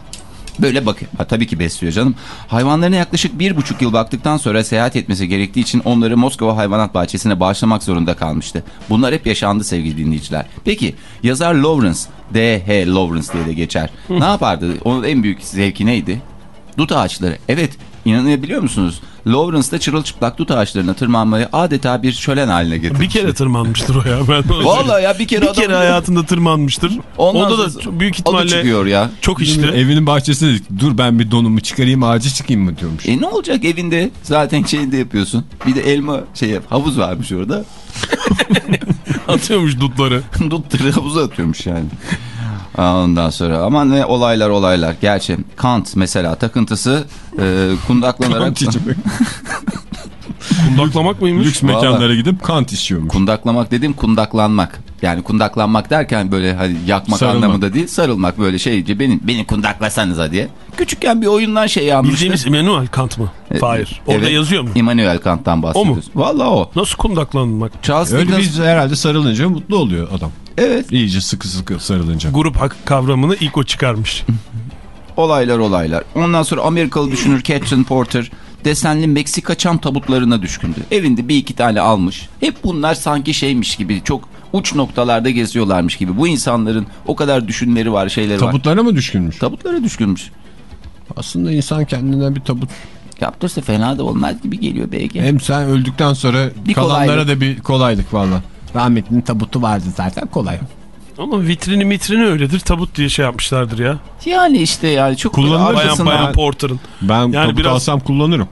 Böyle bak ha, tabii ki besliyor canım. Hayvanlarına yaklaşık bir buçuk yıl baktıktan sonra seyahat etmesi gerektiği için onları Moskova Hayvanat Bahçesi'ne bağışlamak zorunda kalmıştı. Bunlar hep yaşandı sevgili dinleyiciler. Peki yazar Lawrence, D.H. Lawrence diye de geçer. Ne yapardı? Onun en büyük zevki neydi? Dut ağaçları. Evet inanabiliyor musunuz? Lawrence da çırılçıplak dut ağaçlarına tırmanmayı adeta bir şölen haline getirmiş. Bir kere tırmanmıştır o ya. Ben Vallahi ya bir kere bir adam- kere hayatında tırmanmıştır. Ondan Onda da büyük ihtimalle çıkıyor ya. çok işte. Evinin bahçesinde dedik, dur ben bir donumu çıkarayım ağaca çıkayım mı diyormuş. E ne olacak evinde zaten şeyinde yapıyorsun. Bir de elma şey. Havuz varmış orada. Atıyormuş dutları. Dutları havuza atıyormuş yani. Ondan sonra ama ne olaylar olaylar. Gerçi Kant mesela takıntısı e, kundaklanarak... Kundaklamak mıymış? Lüks mekanlara gidip kant içiyormuş. Kundaklamak dedim kundaklanmak. Yani kundaklanmak derken böyle hani yakmak Sarılmak. anlamında değil. Sarılmak böyle şeyce beni, beni kundaklasanıza diye. Küçükken bir oyundan şey almıştı. Bildiğimiz Immanuel Kant mı? E, Hayır. Orada evet. yazıyor mu? Immanuel Kant'tan bahsediyoruz. Valla o. Nasıl kundaklanmak? Charles Öyle Dickens- bir herhalde sarılınca mutlu oluyor adam. Evet. İyice sıkı sıkı sarılınca. Grup hak kavramını ilk o çıkarmış. Olaylar olaylar. Ondan sonra Amerikalı düşünür Catherine Porter desenli Meksika çam tabutlarına düşkündü. Evinde bir iki tane almış. Hep bunlar sanki şeymiş gibi çok uç noktalarda geziyorlarmış gibi. Bu insanların o kadar düşünleri var şeyleri var. Tabutlara mı düşkünmüş? Tabutlara düşkünmüş. Aslında insan kendinden bir tabut. Yaptırsa fena da olmaz gibi geliyor belki. Hem sen öldükten sonra Bir kalanlara kolaylık. da bir kolaylık valla. Rahmetlinin tabutu vardı zaten kolay. Ama vitrini mitrini öyledir. Tabut diye şey yapmışlardır ya. Yani işte yani çok Kullanılır. Bayan bayan Porter'ın. Ben Yani tabut biraz- alsam kullanırım.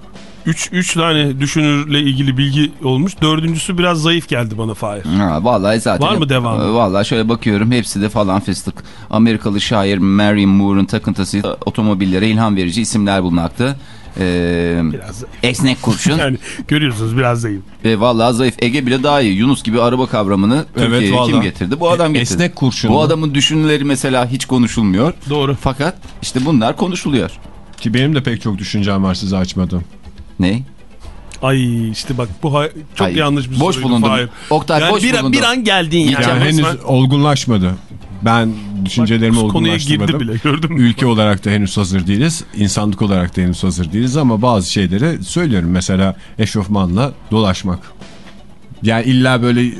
Üç, üç tane düşünürle ilgili bilgi olmuş. Dördüncüsü biraz zayıf geldi bana Fahir. Ha, vallahi zaten. Var mı devamı? Vallahi şöyle bakıyorum hepsi de falan fıstık. Amerikalı şair Mary Moore'un takıntısı otomobillere ilham verici isimler bulmakta. Zayıf. esnek kurşun Yani görüyorsunuz biraz zayıf. ve vallahi zayıf. Ege bile daha iyi. Yunus gibi araba kavramını Türkiye'ye kim getirdi? Bu adam E- getirdi. esnek kurşun Bu adamın düşünceleri mesela hiç konuşulmuyor. Doğru. Fakat işte bunlar konuşuluyor. Ki benim de pek çok düşüncem var size açmadım. Ne? Ay işte bak bu çok Ay, yanlış bir boş soruydu bulundum. Fahir. Oktay, yani boş bir, an- bulundum. bir an geldin yani. Yani henüz olgunlaşmadı. Ben düşüncelerimi Bak, konuya olgunlaştırmadım. girdi bile gördün mü? Ülke olarak da henüz hazır değiliz. İnsanlık olarak da henüz hazır değiliz ama bazı şeyleri söylüyorum. Mesela eşofmanla dolaşmak. Yani illa böyle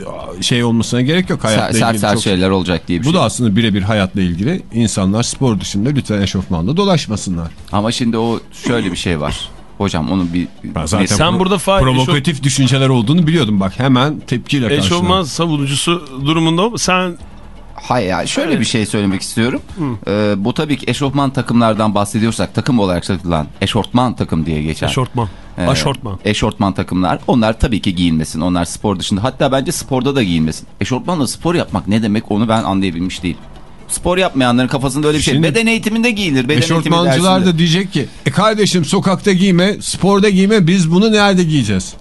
şey olmasına gerek yok. Hayatla Ser, sert ilgili sert çok- şeyler olacak diye bir Bu şey. da aslında birebir hayatla ilgili. İnsanlar spor dışında lütfen eşofmanla dolaşmasınlar. Ama şimdi o şöyle bir şey var. Hocam onun bir... Ben zaten Sen burada provokatif düşünceler olduğunu biliyordum. Bak hemen tepkiyle karşıladım. Eşofman savunucusu durumunda? Sen Hayır yani şöyle bir şey söylemek istiyorum. Ee, bu tabii ki eşofman takımlardan bahsediyorsak takım olarak satılan eşortman takım diye geçer. eşortman. Ee, Aşortman. Eşortman takımlar. Onlar tabii ki giyinmesin. Onlar spor dışında. Hatta bence sporda da giyinmesin. Eşortmanla spor yapmak ne demek onu ben anlayabilmiş değilim. Spor yapmayanların kafasında öyle bir şey. Şimdi- Beden eğitiminde giyilir. Beden Eşortmancılar da diyecek ki e kardeşim sokakta giyme, sporda giyme biz bunu nerede giyeceğiz?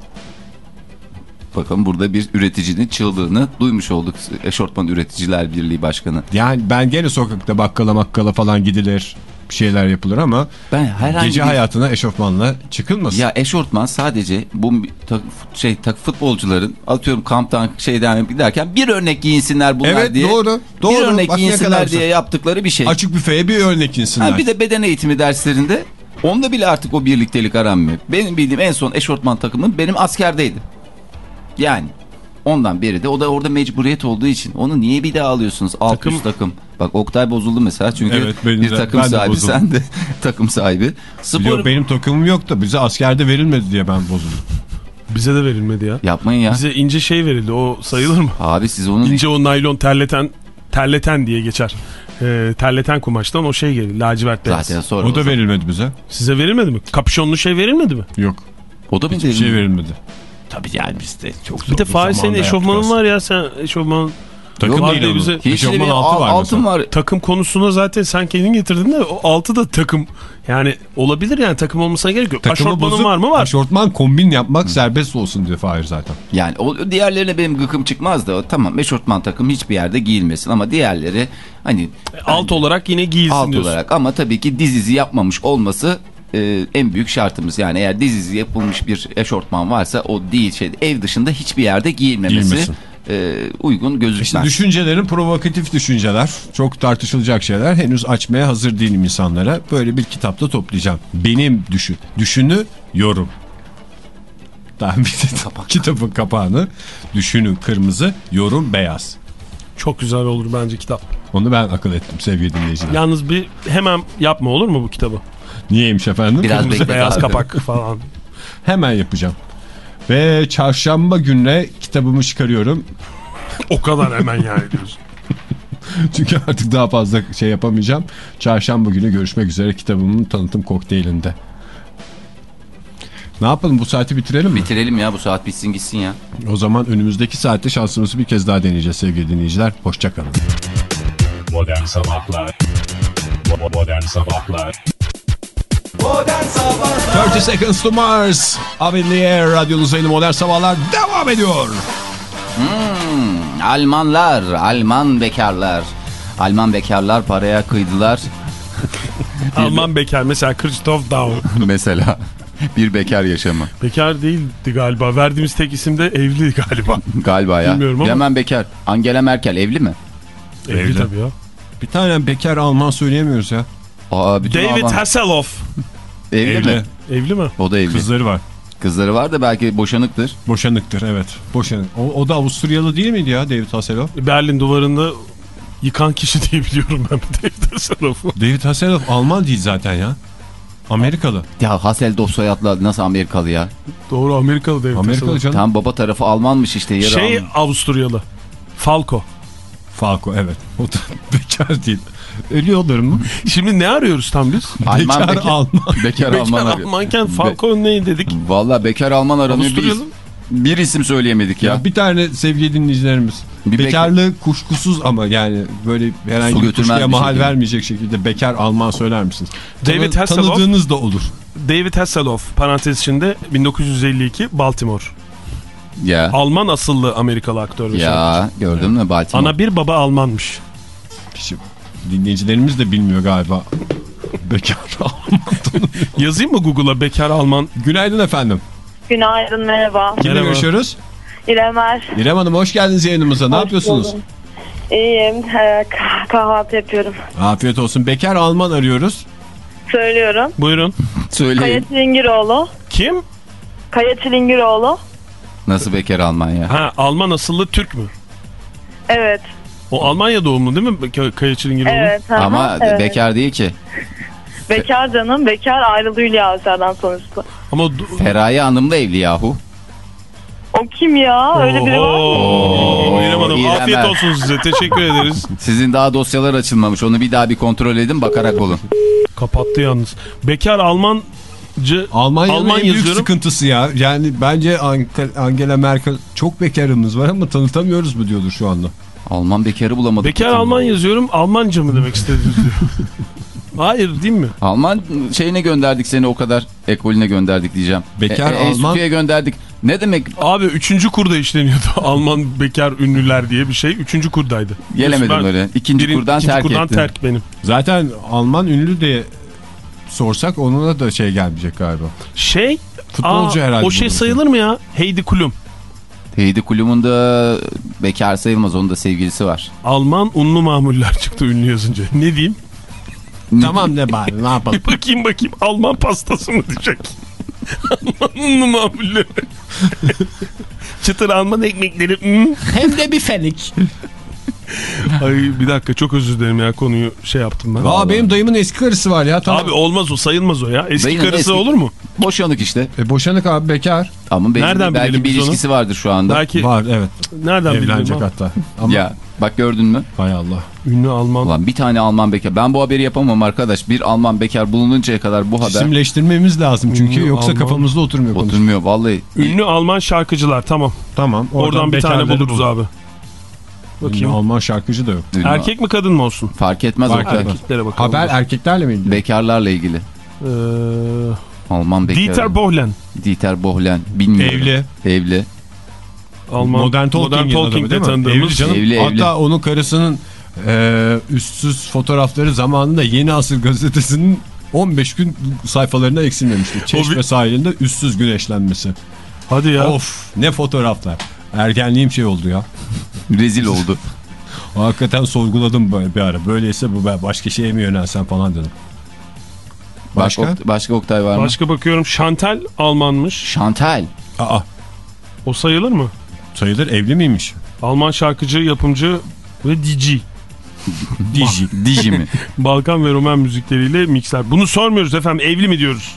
Bakın burada bir üreticinin çığlığını duymuş olduk. Eşortman Üreticiler Birliği Başkanı. Yani ben gene sokakta bakkala makkala falan gidilir bir şeyler yapılır ama Ben herhangi gece bir- hayatına eşofmanla çıkılmasın. Ya eşortman sadece bu tak, şey tak futbolcuların atıyorum kamptan şeyden giderken bir örnek giyinsinler bunlar Evet, diye. doğru, doğru. Bir örnek Bak giyinsinler diye yaptıkları bir şey. Açık büfeye bir örnek insinler. Ha, bir de beden eğitimi derslerinde onda bile artık o birliktelik aranmıyor. Benim bildiğim en son eşortman takımım benim askerdeydi. Yani ondan beri de o da orada mecburiyet olduğu için onu niye bir daha alıyorsunuz alt Takım- üst takım. Bak Oktay bozuldu mesela çünkü Evet, benim bir de- takım de sahibi bozuldum. sen de takım sahibi. Spor Biliyor, benim takımım yok da bize askerde verilmedi diye ben bozuldum. Bize de verilmedi ya. yapmayın ya. Bize ince şey verildi o sayılır mı? Abi siz onun İnce o naylon terleten terleten diye geçer. Ee, terleten kumaştan o şey geliyor lacivert beyaz. zaten sonra O da verilmedi bize. Size verilmedi mi? Kapüşonlu şey verilmedi mi? Yok. O da mı Hiçbir şey verilmedi. Tabii yani bizde çok Bir de Fahir senin eşofmanın var ya sen eşofman Takım Yok, değil bize- Eşofman altı var altın var. takım konusuna zaten sen kendin getirdin de o altı da takım yani olabilir yani takım olmasına gerek yok. Takımı Aşortmanın bozup var mı? Var. Aşortman kombin yapmak serbest olsun diyor Fahir zaten. Yani o diğerlerine benim gıkım çıkmaz da tamam eşortman takım hiçbir yerde giyilmesin ama diğerleri hani Alt olarak yine giyilsin alt diyorsun. olarak ama tabii ki dizizi yapmamış olması e, en büyük şartımız. Yani eğer dizizi yapılmış bir eşortman varsa o değil şey ev dışında hiçbir yerde giyilmemesi Giyilmesin. e, uygun İşte gözükmez. düşüncelerin provokatif düşünceler, çok tartışılacak şeyler. Henüz açmaya hazır değilim insanlara. Böyle bir kitapta toplayacağım. Benim düşün. Düşünü yorum. Daha bir de kitabın kapağını düşünü kırmızı, yorum beyaz. Çok güzel olur bence kitap. Onu ben akıl ettim sevgili dinleyiciler. Yalnız bir hemen yapma olur mu bu kitabı? Niyeymiş efendim? Biraz Kırmızı beyaz abi. kapak falan. Hemen yapacağım. Ve çarşamba gününe kitabımı çıkarıyorum. O kadar hemen yani diyorsun. Çünkü artık daha fazla şey yapamayacağım. Çarşamba günü görüşmek üzere kitabımın tanıtım kokteylinde. Ne yapalım bu saati bitirelim mi? Bitirelim ya bu saat bitsin gitsin ya. O zaman önümüzdeki saatte şansımızı bir kez daha deneyeceğiz sevgili dinleyiciler. Hoşçakalın. Modern Sabahlar Modern Sabahlar Modern Sabahlar 30 Seconds to Mars. Up in the Air. Radyonuzda yeni modern sabahlar devam ediyor. Almanlar, Alman bekarlar. Alman bekarlar paraya kıydılar. Alman bekar mesela Christoph Daum. Mesela bir bekar yaşamı. Bekar değildi galiba. Verdiğimiz tek isim de evli galiba. Galiba ya. Bilmiyorum ama. Hemen bekar. Angela Merkel evli mi? evli, Evli. tabii ya. Bir tane bekar Alman söyleyemiyoruz ya. Aa, bütün David Alman- Hasselhoff. evli, Evli. mi? Evli mi? O da evli. Kızları var. Kızları var da belki boşanıktır. Boşanıktır evet. Boşanık. O, o da Avusturyalı değil miydi ya David Hasselhoff? Berlin duvarında yıkan kişi diye biliyorum ben David Hasselhoff'u. David Hasselhoff Alman değil zaten ya. Amerikalı. Ya Hasselhoff soyadlı nasıl Amerikalı ya? Doğru Amerikalı David Amerikalı Hasselhoff. canım. Tam baba tarafı Almanmış işte. Yarı Şey Alman. Avusturyalı. Falco. Falco evet. O da bekar değil. Ölüyorlar mı? Şimdi ne arıyoruz tam biz? Alman bekar bekar, Alman. bekar Bekar Alman arıyor. Almanken Falco ne dedik? Valla bekar Alman aranıyor. Bir, bir isim söyleyemedik ya. Ya bir tane sevgili dinleyicilerimiz. Bir Bekarlığı kuşkusuz ama yani böyle herhangi Su bir kuşkuya mahal şekilde. vermeyecek şekilde bekar Alman söyler misiniz? David Tanı- Hasselhoff. Tanıdığınız da olur. David Hasselhoff parantez içinde 1952 Baltimore. Ya. Alman asıllı Amerikalı aktör. Ya gördün mü Baltimore? Ana bir baba Almanmış. Şimdi dinleyicilerimiz de bilmiyor galiba. Bekar Alman. Yazayım mı Google'a bekar Alman? Günaydın efendim. Günaydın merhaba. Kimle Merhaba. görüşüyoruz? İremer. İrem Hanım hoş geldiniz yayınımıza. Ne Hoş yapıyorsunuz? buldum. İyiyim. Ee, kah- kahvaltı yapıyorum. Afiyet olsun. Bekar Alman arıyoruz. Söylüyorum. Buyurun. Kaya Söyleyin. Çilingiroğlu. Kim? Kaya Çilingiroğlu. Nasıl bekar Alman ya? Ha Alman asıllı Türk mü? Evet. O Almanya doğumlu değil mi Kay- Kaya Çilingiroğlu? Evet. Ama evet. bekar değil ki. Bekar canım. Bekar ayrıldı Hülya Avşar'dan sonuçta. Ama Feraye Hanım da evli yahu. O kim ya? Öyle biri var mı? Oo, İrem Hanım İrem afiyet olsun size. Teşekkür ederiz. Sizin daha dosyalar açılmamış. Onu bir daha bir kontrol edin bakarak olun. Kapattı yalnız. Bekar Almancı Almanya'nın Alman en büyük yazıyorum. sıkıntısı ya. Yani bence Ange- Angela Merkel çok bekarımız var ama tanıtamıyoruz mu diyordur şu anda. Alman bekarı bulamadık. Bekar Alman yazıyorum. Almanca mı demek istediniz diyor. Hayır değil mi? Alman şeyine gönderdik seni o kadar. Ekolüne gönderdik diyeceğim. Bekar E, e, Alman- gönderdik. Ne demek Abi üçüncü kurda işleniyordu. Alman bekar ünlüler diye bir şey. Üçüncü kurdaydı. Gelemedim Ben öyle. İkinci birin- kurdan ikinci terk kurdan ettin. terk benim. Zaten Alman ünlü diye sorsak onuna da şey gelmeyecek galiba. Şey Futbolcu aa, herhalde O şey sayılır mı ya? Heidi Klum. Heidi Klum'un da bekar sayılmaz. Onun da sevgilisi var. Alman unlu mamuller çıktı ünlü yazınca. Ne diyeyim? Tamam ne bari ne yapalım. Bir bakayım bakayım. Alman pastası mı diyecek? Alman unlu mamulleri. Çıtır Alman ekmekleri. hmm. Hem de bir fenik. Ay bir dakika çok özür dilerim ya konuyu şey yaptım ben. Aa benim dayımın eski karısı var ya. Tamam. Abi olmaz o sayılmaz o ya. Eski Dayının karısı eski- olur mu? Boşanık işte. E, boşanık abi bekar. Ama belki, Nereden belki bir biz onu? ilişkisi vardır şu anda. Belki Var evet. nereden Evlenecek hatta. Ama Ya bak gördün mü? hay Allah. Ünlü Alman. Ulan bir tane Alman bekar. Ben bu haberi yapamam arkadaş. Bir Alman bekar bulununcaya kadar bu haber İsimleştirmemiz lazım çünkü Ünlü yoksa Alman. kafamızda oturmuyor konu. oturmuyor vallahi. Ünlü Alman şarkıcılar tamam. Tamam. Oradan, bir tane buluruz bul. abi. Ünlü Bakayım. Alman şarkıcı da yok. Ünlü- Erkek mi kadın mı olsun? Fark etmez Fark etmez. Erkeklere bakalım. Haber erkeklerle mi ilgili? Bekarlarla ilgili. Ee, Alman bekar. Dieter Bohlen. Dieter Bohlen. Bilmiyorum. Evli. Evli. Alman. Modern Talking'in adamı Talking'de değil mi? tanıdığımız. Evli canım. Evli, Hatta evli. onun karısının e, üstsüz fotoğrafları zamanında Yeni Asır gazetesinin 15 gün sayfalarına eksilmemişti. Çeşme sahilinde üstsüz güneşlenmesi. Hadi ya. Of ne fotoğraflar. Ergenliğim şey oldu ya. Rezil oldu. Hakikaten sorguladım böyle bir ara. Böyleyse bu ben başka şeye mi yönelsem falan dedim. Başka? Başka? başka Oktay var mı? Başka bakıyorum Chantal Almanmış. Chantal. Aa O sayılır mı? sayılır evli miymiş? Alman şarkıcı, yapımcı ve DJ. Diji. Diji mi? Balkan ve Roman müzikleriyle mixler. Bunu sormuyoruz efendim. Evli mi diyoruz?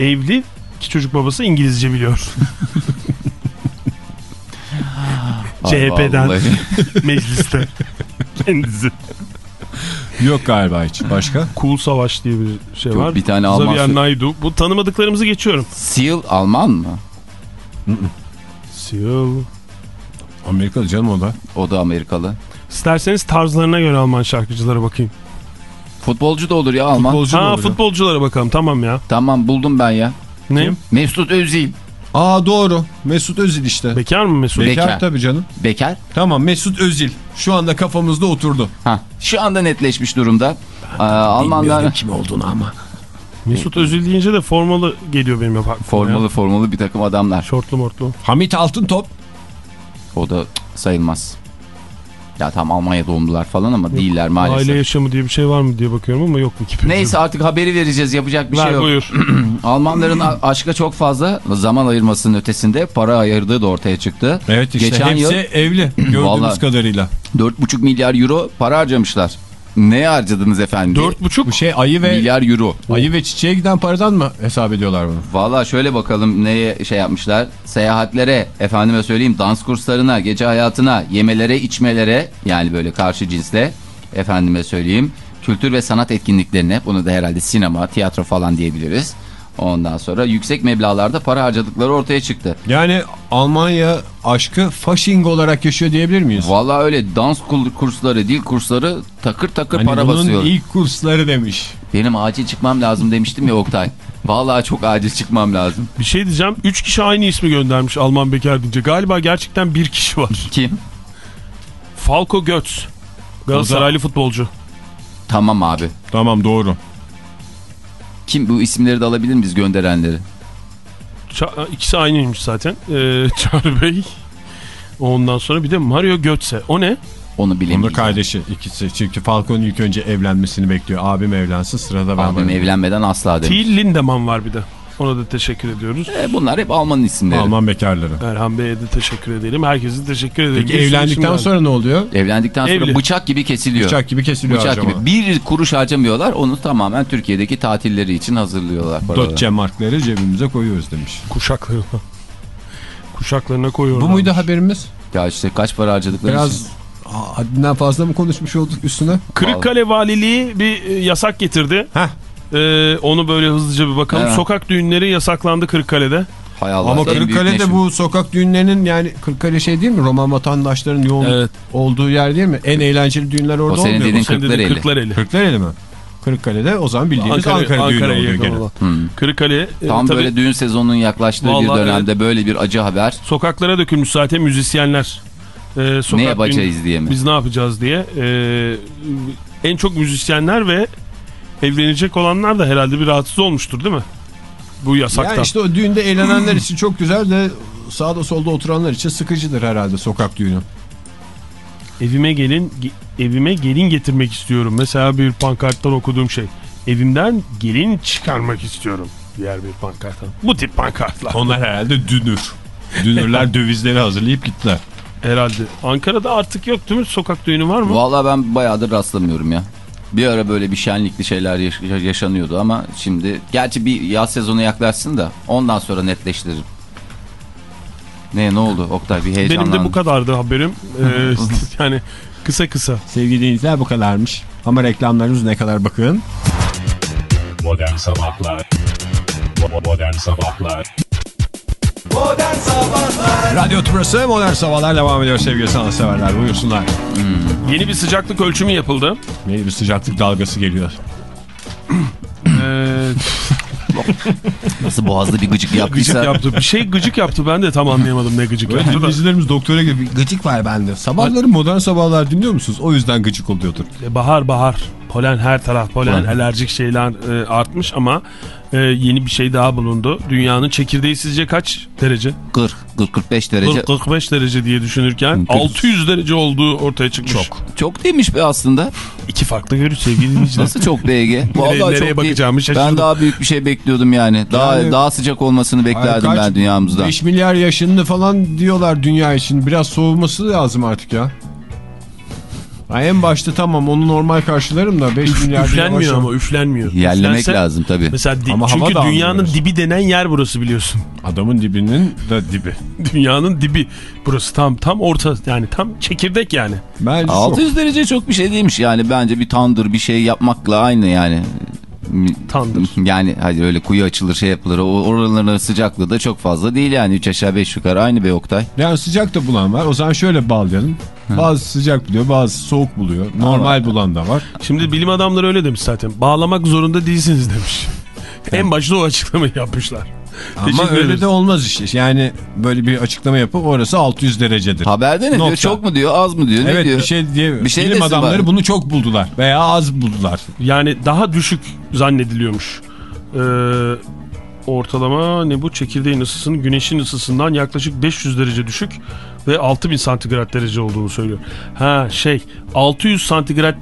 Evli. İki çocuk babası İngilizce biliyor. CHP'den mecliste. Kendisi. Yok galiba hiç. Başka? Cool Savaş diye bir şey Yok, var. bir tane Alman Xavier Naidoo. Bu tanımadıklarımızı geçiyorum. Seal Alman mı? Seal. Amerikalı canım o da. O da Amerikalı. İsterseniz tarzlarına göre Alman şarkıcılara bakayım. Futbolcu da olur ya Alman. Futbolcu Ha olur ya. futbolculara bakalım tamam ya. Tamam buldum ben ya. Ne? Mesut Özil. Aa doğru. Mesut Özil işte. Bekar mı Mesut? Be- Bekar Bekar. tabii canım. Bekar. Tamam Mesut Özil. Şu anda kafamızda oturdu. Ha, şu anda netleşmiş durumda. Aa, Almanlar kim olduğunu ama. Mesut Özil deyince de formalı geliyor benim aklıma. formalı ya. formalı bir takım adamlar. Şortlu mortlu. Hamit Altıntop. O da sayılmaz. Ya tam Almanya doğumlular falan ama değiller maalesef. Aile yaşamı diye bir şey var mı diye bakıyorum ama yok Wikipedia. Neyse artık haberi vereceğiz yapacak bir Ver şey yok. buyur. Almanların aşka çok fazla zaman ayırmasının ötesinde para ayırdığı da ortaya çıktı. Evet işte Geçen hepsi yıl evli gördüğümüz kadarıyla. 4,5 milyar euro para harcamışlar. Ne harcadınız efendim? Dört buçuk. Bu şey ayı ve milyar euro. ayı ve çiçeğe giden paradan mı hesap ediyorlar bunu? Valla şöyle bakalım neye şey yapmışlar. Seyahatlere, efendime söyleyeyim dans kurslarına, gece hayatına, yemelere, içmelere yani böyle karşı cinsle efendime söyleyeyim. Kültür ve sanat etkinliklerine bunu da herhalde sinema, tiyatro falan diyebiliriz. Ondan sonra yüksek meblağlarda para harcadıkları ortaya çıktı. Yani Almanya aşkı fasching olarak yaşıyor diyebilir miyiz? Valla öyle dans kursları, dil kursları takır takır Hani para bunun basıyor. ilk kursları demiş. Benim acil çıkmam lazım demiştim ya Oktay. Valla çok acil çıkmam lazım. Bir şey diyeceğim. Üç kişi aynı ismi göndermiş Alman bekar deyince. Galiba gerçekten bir kişi var. Kim? Falco Götz. Galatasaraylı futbolcu. Tamam abi. Tamam doğru. Kim bu isimleri de alabilir miyiz gönderenleri? Ça- ikisi aynıymış zaten. Ee, Çağrı Bey. Ondan sonra bir de Mario Götze. O ne? Onu Onun bilemeyeceğim. kardeşi ikisi. Çünkü Falcon ilk önce evlenmesini bekliyor. Abim evlensin sırada ben Abim varım. evlenmeden asla demiş. Till Lindemann var bir de. Ona da teşekkür ediyoruz. E, bunlar hep Alman isimleri. Alman bekarları. Erhan Bey'e de teşekkür edelim. Herkese teşekkür ederim. Peki isim evlendikten sonra ne oluyor? Evlendikten sonra Evli. bıçak gibi kesiliyor. Bıçak gibi kesiliyor Bıçak harcama. gibi. Bir kuruş harcamıyorlar. Onu tamamen Türkiye'deki tatilleri için hazırlıyorlar. Dotçe markları cebimize koyuyoruz demiş. Kuşaklarına. Kuşaklarına koyuyorlar. Bu muydu haberimiz? Ya işte kaç para harcadıkları için. Biraz Aa, haddinden fazla mı konuşmuş olduk üstüne? Kırıkkale Valiliği bir e, yasak getirdi. Heh. Ee, onu böyle hızlıca bir bakalım. Evet. Sokak düğünleri yasaklandı Kırıkkale'de. Hay Allah. Ama Kırıkkale'de bu sokak düğünlerinin yani Kırıkkale şey değil mi? Roman vatandaşların yoğun Evet. olduğu yer değil mi? En eğlenceli düğünler orada O senin olmuyor dediğin mu? Sen dedin Kırklareli. Kırklareli. Mi? Kırıkkale'de o zaman bildiğimiz Ankara, Ankara, düğünü Ankara'ya oluyor gene. Hmm. Kırıkkale e, Tam tabii böyle düğün sezonunun yaklaştığı bir dönemde böyle bir acı haber. sokaklara dökülmüş zaten müzisyenler. Ee, sokak Ne yapacağız düğün- diye mi? Biz ne yapacağız diye. Ee, en çok müzisyenler ve evlenecek olanlar da herhalde bir rahatsız olmuştur değil mi? Bu yasaktan. Yani işte o düğünde eğlenenler için çok güzel de sağda solda oturanlar için sıkıcıdır herhalde sokak düğünü. Evime gelin ge- evime gelin getirmek istiyorum. Mesela bir pankarttan okuduğum şey. Evimden gelin çıkarmak istiyorum. Diğer bir pankarttan. Bu tip pankartlar. Onlar herhalde dünür. Dünürler dövizleri hazırlayıp gittiler. Herhalde. Ankara'da artık yok değil mi? Sokak düğünü var mı? Vallahi ben bayağıdır rastlamıyorum ya. Bir ara böyle bir şenlikli şeyler yaş- yaşanıyordu ama şimdi gerçi bir yaz sezonu yaklaşsın da ondan sonra netleştiririm. Ne ne oldu Oktay bir heyecanlandım. Benim de bu kadardı haberim. Ee, yani kısa kısa. Sevgili dinleyiciler bu kadarmış. Ama reklamlarımız ne kadar bakın. Modern Sabahlar Modern Sabahlar Modern Sabahlar Radyo Tümrüt'ü Modern Sabahlar devam ediyor sevgili sanatseverler. Buyursunlar. Yeni bir sıcaklık ölçümü yapıldı. Yeni bir sıcaklık dalgası geliyor. Ee, Nasıl boğazda bir gıcık yaptıysa. gıcık yaptı. Bir şey gıcık yaptı. Ben de tam anlayamadım ne gıcık Böyle yaptı dinleyicilerimiz doktora gibi gıcık var bende. Sabahları modern sabahlar dinliyor musunuz? O yüzden gıcık oluyordur. Bahar bahar. Polen her taraf polen. Polen. Alerjik şeyler e, artmış ama e, yeni bir şey daha bulundu. Dünyanın çekirdeği sizce kaç derece? 40 40 45 derece. 40-45 derece diye düşünürken Hı, 600 derece olduğu ortaya çıkmış. Çok. Çok değilmiş be aslında. İki farklı görüş sevgili dinleyiciler. Nasıl çok BG? Vallahi nereye çok değil. bakacağımı şaşırdım. Ben daha büyük bir şey bekliyordum yani. Daha Yani- daha sıcak olmasını beklerdim Hayır, ben kaç- dünyamızda. 5 milyar yaşında falan diyorlar dünya için. Biraz soğuması lazım artık ya. Ha, en başta tamam onu normal karşılarım da 5 milyar diye üflenmiyor ama üflenmiyor. Yerlemek Üflense- lazım tabii. Mesela di- Ama hava çünkü dünyanın almıyoruz. dibi denen yer burası biliyorsun. Adamın dibinin de dibi. Dünyanın dibi burası tam tam orta yani tam çekirdek yani. Bence çok. 600 derece çok bir şey değilmiş yani bence bir tandır bir şey yapmakla aynı yani. Tandır. Yani hadi öyle kuyu açılır şey yapılır. O oraların sıcaklığı da çok fazla değil yani 3 aşağı 5 yukarı aynı be Oktay. Yani sıcak da bulan var. O zaman şöyle bağlayalım. Bazı sıcak buluyor, bazı soğuk buluyor. Normal bulan da var. Şimdi bilim adamları öyle demiş zaten. Bağlamak zorunda değilsiniz demiş. En başta o açıklamayı yapmışlar. Ama Teşekkür öyle ederiz. de olmaz işte. Yani böyle bir açıklama yapıp orası 600 derecedir. Haberde ne diyor? Nokta. Çok mu diyor az mı diyor? Ne evet diyor? bir şey diye Bir şey bilim adamları bari. bunu çok buldular veya az buldular. Yani daha düşük zannediliyormuş. Ee, ortalama ne bu çekirdeğin ısısının güneşin ısısından yaklaşık 500 derece düşük ve 6000 santigrat derece olduğunu söylüyor. Ha şey 600 santigrat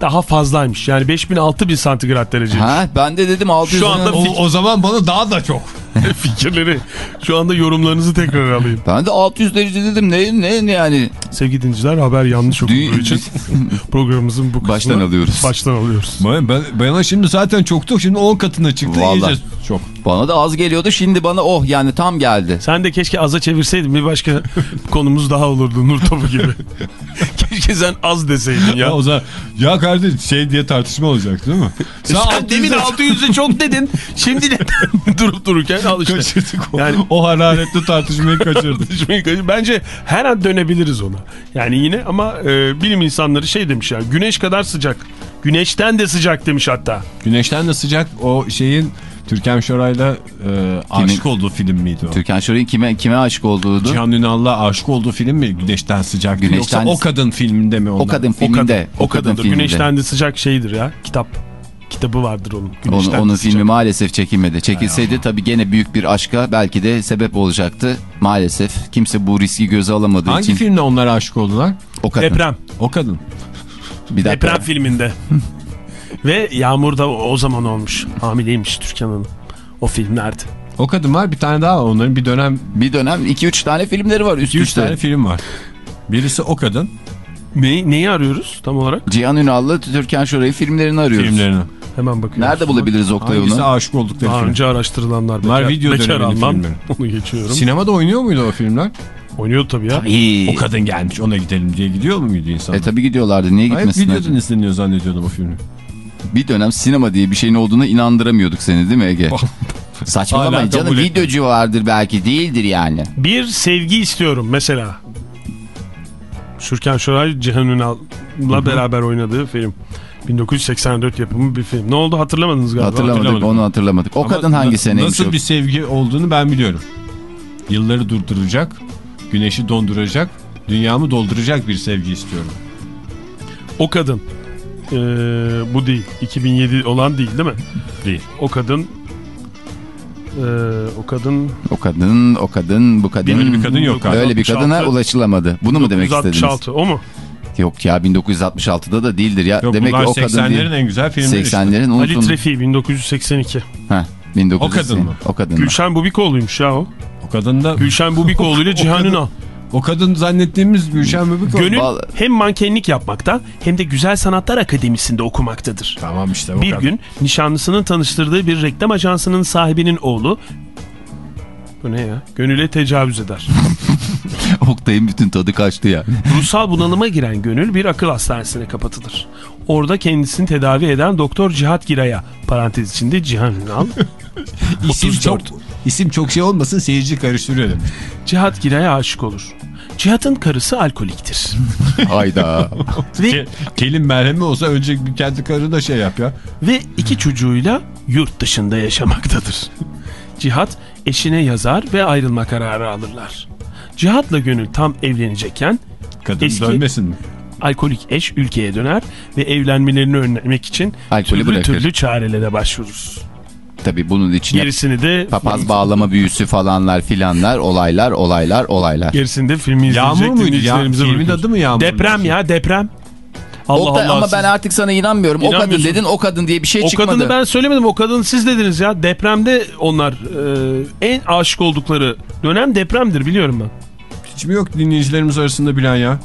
daha fazlaymış. Yani 5000 6000 santigrat derece. Ha ben de dedim 600. Şu anda O, o zaman bana daha da çok. Fikirleri şu anda yorumlarınızı tekrar alayım. Ben de 600 derece dedim. Ne ne, ne yani? Sevgili dinleyiciler haber yanlış okuduğu Dü- için programımızın bu kısmını Baştan alıyoruz. Baştan alıyoruz. Ben, ben, bana şimdi zaten çoktu. Şimdi 10 katına çıktı. Vallahi. iyice çok. Bana da az geliyordu. Şimdi bana oh yani tam geldi. Sen de keşke aza çevirseydin bir başka konumuz daha olurdu Nur Topu gibi. keşke sen az deseydin ya. Ya, o zaman ya kardeş şey diye tartışma olacak değil mi? Sen, demin 600'ü çok dedin. Şimdi neden durup dururken al işte. kaçırdık o, Yani- o hararetli tartışmayı kaçırdık. Bence her an dönebiliriz ona. Yani yine ama e, bilim insanları şey demiş ya güneş kadar sıcak. Güneşten de sıcak demiş hatta. Güneşten de sıcak o şeyin Türkan Şoray'la e, aşık olduğu film miydi o? Türkan Şoray'ın kime kime aşık olduğu Cihan Ünal'la aşık olduğu film mi? Güneşten sıcak. Güneşten- Yoksa o kadın filminde mi onlar? o kadın O kadın, filminde. o kadındır. filminde. Güneşten de sıcak şeydir ya. Kitap. Kitabı vardır onun. Güneşten de onun filmi maalesef çekilmedi. Çekilseydi tabii gene büyük bir aşka belki de sebep olacaktı. Maalesef kimse bu riski göze alamadığı Hangi için. filmde onlar aşık oldular? O kadın. Deprem. O kadın. Bir dakika. Deprem filminde. Ve Yağmur da o, zaman olmuş. Hamileymiş Türkan Hanım. O filmlerdi. O kadın var bir tane daha var. Onların bir dönem Bir dönem 2-3 tane filmleri var üst 2-3 üste. tane film var. Birisi o kadın Ne, neyi arıyoruz tam olarak? Cihan Ünal'la Türkan Şoray'ı filmlerini arıyoruz. filmlerini. Hemen bakıyorum. Nerede bulabiliriz Oktay Hangisi onu? aşık oldukları Daha film? önce araştırılanlar. Bunlar video bekar Alman. Onu geçiyorum. Sinemada oynuyor muydu o filmler? Oynuyor tabii ya. İyi. O kadın gelmiş ona gidelim diye gidiyor muydu insanlar? E tabi gidiyorlardı. Niye Hep gitmesinler? videodan izleniyor zannediyordum o filmi. Bir dönem sinema diye bir şeyin olduğuna inandıramıyorduk seni değil mi Ege? Saçmalamayın Hala canım kabul videocu vardır belki değildir yani. Bir sevgi istiyorum mesela. Şürken Şoray Cihan Ünal'la beraber oynadığı film. 1984 yapımı bir film. Ne oldu hatırlamadınız galiba. Hatırlamadık hatırlamadım. onu hatırlamadık. O Ama kadın hangi seneymiş? Nasıl bir sevgi olduğunu ben biliyorum. Yılları durduracak, güneşi donduracak, dünyamı dolduracak bir sevgi istiyorum. O kadın. Ee, bu değil. 2007 olan değil değil mi? Değil. O kadın ee, o kadın O kadın, o kadın, bu kadın. Böyle bir kadın yok galiba. Öyle bir kadına 66. ulaşılamadı. Bunu mu demek istediniz? 1966 o mu? Yok ya 1966'da da değildir ya. Yok demek ki o kadın 80'lerin değil. en güzel filmleri işte. 80'lerin Ali unutun. Trefi 1982. Heh, 1980. O kadın mı? O kadın mı? Gülşen Bubikoğlu'ymuş ya o. O kadın da Gülşen Bubikoğlu ile Cihan Ünal. o kadın zannettiğimiz Gülşen Bebek Gönül Vallahi- hem mankenlik yapmakta hem de Güzel Sanatlar Akademisi'nde okumaktadır. Tamam işte Bir kadın. gün nişanlısının tanıştırdığı bir reklam ajansının sahibinin oğlu bu ne ya? Gönül'e tecavüz eder. Oktay'ın bütün tadı kaçtı ya. Ruhsal bunalıma giren Gönül bir akıl hastanesine kapatılır. Orada kendisini tedavi eden Doktor Cihat Giray'a parantez içinde Cihan Ünal isim 34. çok isim çok şey olmasın seyirci karıştırıyor. Cihat Giray'a aşık olur. Cihat'ın karısı alkoliktir. Hayda. ve, Ke- Kelin merhemi olsa önce kendi karı da şey yap ya. ve iki çocuğuyla yurt dışında yaşamaktadır. Cihat eşine yazar ve ayrılma kararı alırlar. Cihat'la Gönül tam evlenecekken Kadın Eski- dönmesin mi? alkolik eş ülkeye döner ve evlenmelerini önlemek için Alkolü türlü bırakır. türlü çarelere başvurur. Tabii bunun içine Gerisini de papaz bağlama büyüsü falanlar filanlar olaylar olaylar olaylar. gerisini de filmi Yağmur izleyecek muydu? Ya, filmin adı mı Yağmur? Deprem ya deprem. Allah Oktay, Allah. ama siz- ben artık sana inanmıyorum. O kadın dedin o kadın diye bir şey o çıkmadı. kadını ben söylemedim o kadın siz dediniz ya depremde onlar e, en aşık oldukları dönem depremdir biliyorum ben. Hiç mi yok dinleyicilerimiz arasında bilen ya?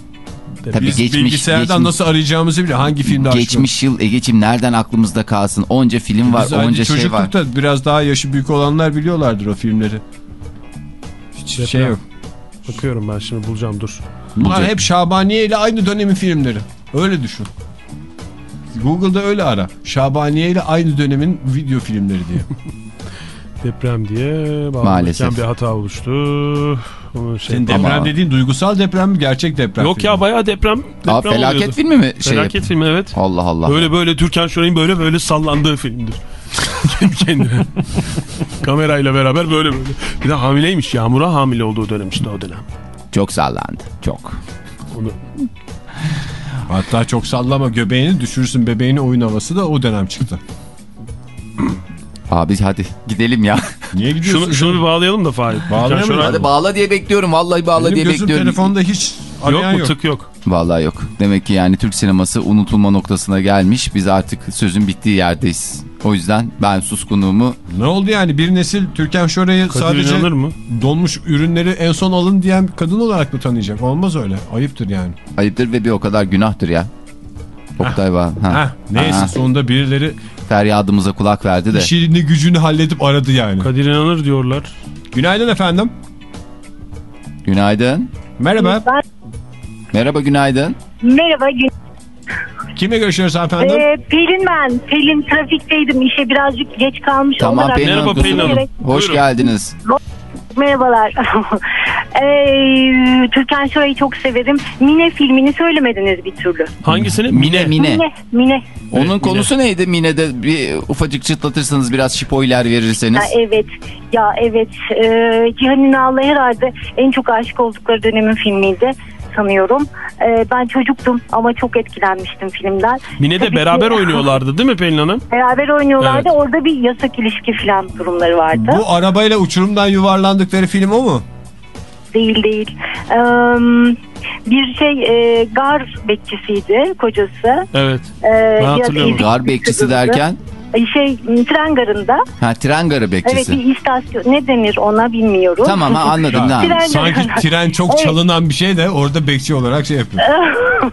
Tabii Biz geçmiş, bilgisayardan geçmiş, nasıl arayacağımızı bile hangi filmde aşkım? geçmiş yıl Ege'cim nereden aklımızda kalsın? Onca film var, Biz onca şey var. çocuklukta biraz daha yaşı büyük olanlar biliyorlardır o filmleri. Hiç Deprem. şey yok. Bakıyorum ben şimdi bulacağım dur. Bunlar hep Şabaniye ile aynı dönemin filmleri. Öyle düşün. Google'da öyle ara. Şabaniye ile aynı dönemin video filmleri diye. Deprem diye Maalesef. bir hata oluştu. Şey Senin deprem Ama- dediğin duygusal deprem mi gerçek deprem Yok filmi ya bayağı deprem. deprem Aa, felaket oluyordu. filmi mi? Şey Felaket filmi evet. Allah Allah. Böyle böyle Türkan Şoray'ın böyle böyle sallandığı filmdir. Kendi kendine. Kamerayla beraber böyle böyle. Bir de hamileymiş. Yağmur'a hamile olduğu dönem işte o dönem. Çok sallandı. Çok. Onu Hatta çok sallama göbeğini düşürsün bebeğini oyun havası da o dönem çıktı. Abi hadi gidelim ya. Niye gidiyorsun? şunu, şunu bir bağlayalım da Fahir. Bağlayalım hadi bağla diye bekliyorum. Vallahi bağla Benim diye gözüm bekliyorum. telefonda hiç Yok mu yok. tık yok. Vallahi yok. Demek ki yani Türk sineması unutulma noktasına gelmiş. Biz artık sözün bittiği yerdeyiz. O yüzden ben suskunluğumu Ne oldu yani bir nesil Türkan Şoray'ı sadece mı? donmuş ürünleri en son alın diyen kadın olarak mı tanıyacak? Olmaz öyle. Ayıptır yani. ayıptır ve bir o kadar günahtır ya. Oktay var. Ha. Heh, neyse Ha. sonunda birileri Feryadımıza kulak verdi de. işini gücünü halledip aradı yani. Kadir inanır diyorlar. Günaydın efendim. Günaydın. Merhaba. Merhaba günaydın. Merhaba. gün- Kimle görüşüyoruz efendim? Ee, Pelin ben. Pelin trafikteydim. İşe birazcık geç kalmış Tamam olarak. Pelin Merhaba. Pelin Hanım. Hoş Buyurun. geldiniz. Merhabalar. Ee, Türkan Şoray'ı çok severim. Mine filmini söylemediniz bir türlü. Hangisini? Mine Mine. Mine. Mine. Onun konusu neydi Mine'de? Bir ufacık çıtlatırsanız biraz spoiler verirseniz. Ha, evet. Ya evet. Ee, Cihan Ünal'la herhalde en çok aşık oldukları dönemin filmiydi sanıyorum. Ee, ben çocuktum ama çok etkilenmiştim filmden. Mine'de Tabii ki- beraber oynuyorlardı değil mi Pelin Hanım? Beraber oynuyorlardı. Evet. Orada bir yasak ilişki falan durumları vardı. Bu arabayla uçurumdan yuvarlandıkları film o mu? Değil değil. Ee, bir şey e, gar bekçisiydi kocası. Evet. Ee, biraz hatırlıyorum. Gar bekçisi derken Şey tren garında. ha tren garı Evet bekçisi. bir istasyon ne denir ona bilmiyorum. Tamam ha anladım. Ne Tren- Sanki tren çok Evet. çalınan bir şey de orada bekçi olarak şey yapıyor.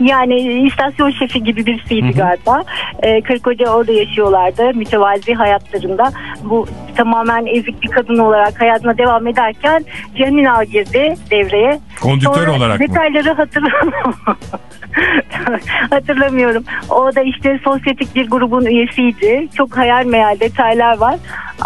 yani istasyon şefi gibi birisiydi galiba. Ee, karı koca orada yaşıyorlardı. Mütevazi hayatlarında. Bu tamamen ezik bir kadın olarak hayatına devam ederken Cihan Ünal girdi devreye. Konduktör Sonra olarak mı? Detayları hatırlamıyorum. Hatırlamıyorum. O da işte sosyetik bir grubun üyesiydi. Çok hayal meyal detaylar var.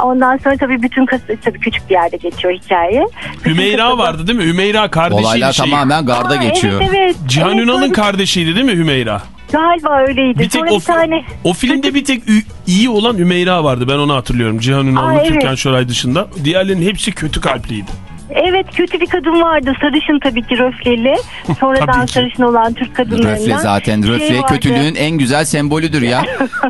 Ondan sonra tabii bütün kası tabii küçük bir yerde geçiyor hikaye. Bütün Hümeyra kasaba- vardı değil mi? Hümeyra kardeşiydi Olaylar şey. tamamen garda Aa, geçiyor. Evet evet. Cihan Evet, Ünal'ın kardeşiydi değil mi Hümeyra? Galiba öyleydi. Bir tek Sonra o, bir tane o filmde bir tek iyi olan Ümeyra vardı. Ben onu hatırlıyorum. Cihan Ünal'la Aa, evet. Türkan Şoray dışında. Diğerlerinin hepsi kötü kalpliydi. Evet kötü bir kadın vardı. Sarışın tabii ki röfleli. Sonradan ki. sarışın olan Türk kadınlarından. Röfle zaten. şey Röfle vardı. kötülüğün en güzel sembolüdür ya.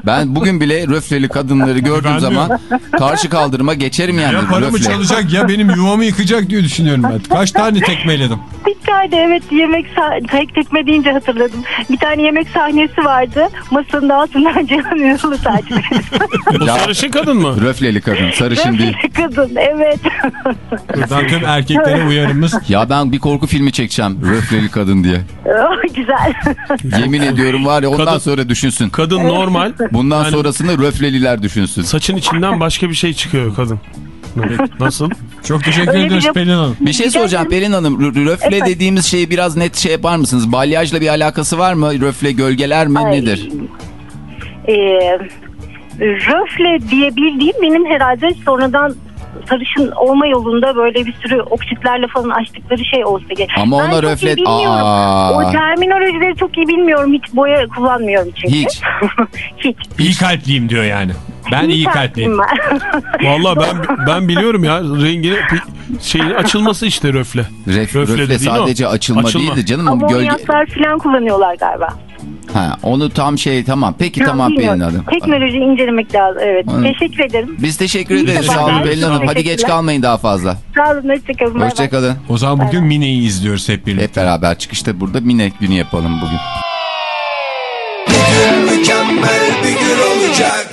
Ben bugün bile röfleli kadınları gördüğüm Ben zaman karşı kaldırıma geçerim yani. Ya paramı röfle. çalacak ya benim yuvamı yıkacak diye düşünüyorum ben. Kaç tane tekmeledim. Bir tane evet yemek sah- tek tekme deyince hatırladım. Bir tane yemek sahnesi vardı. Masanın altından Cihan Ünal'ı takip Ya- sarışın kadın mı? Röfleli kadın, sarışın değil. Röfleli kadın evet. Buradan tüm erkeklere uyarımız. Ya ben bir korku filmi çekeceğim. Röfleli kadın diye. Oh, Güzel. Yemin ediyorum var ya ondan Kadın- sonra düşünsün. Kadın normal. Bundan Yani- sonrasını röfleliler düşünsün. Saçın içinden başka bir şey çıkıyor kadın. Nasıl? Çok teşekkür Öyle ediyoruz bir- Pelin Hanım. Bir şey soracağım Pelin Hanım. Rö- Röfle Efendim? dediğimiz şeyi biraz net şey yapar mısınız? Balyajla bir alakası var mı? Röfle gölgeler mi Ay, nedir? Ee, röfle diye bildiğim benim herhalde sonradan sarışın olma yolunda böyle bir sürü oksitlerle falan açtıkları şey olsa gerek. Ama Ben ona çok iyi röfle- bilmiyorum. Aa. O terminolojileri çok iyi bilmiyorum. Hiç boya kullanmıyorum çünkü. Hiç. Hiç. İyi kalpliyim diyor yani. Ben iyi kalpliyim. ben. Vallahi ben ben biliyorum ya rengini pi- şeyin açılması işte röfle. Ref, Röfle röfle, dediğin o. sadece açılma, Açılma. değildi canım. O gölge... Falan kullanıyorlar galiba. Ha, onu tam şey tamam. Peki tamam bilmiyorum. Pelin Hanım. Teknoloji incelemek lazım. Evet. Onu- Teşekkür ederim. Biz teşekkür İyi ederiz. Sağ olun. Pelin Hanım. Hadi geç kalmayın daha fazla. Sağ olun. Hoşçakalın. Hoşçakalın. O zaman bugün Mine'yi izliyoruz hep birlikte. Hep beraber çıkışta burada mine günü yapalım bugün. Mükemmel bir gün olacak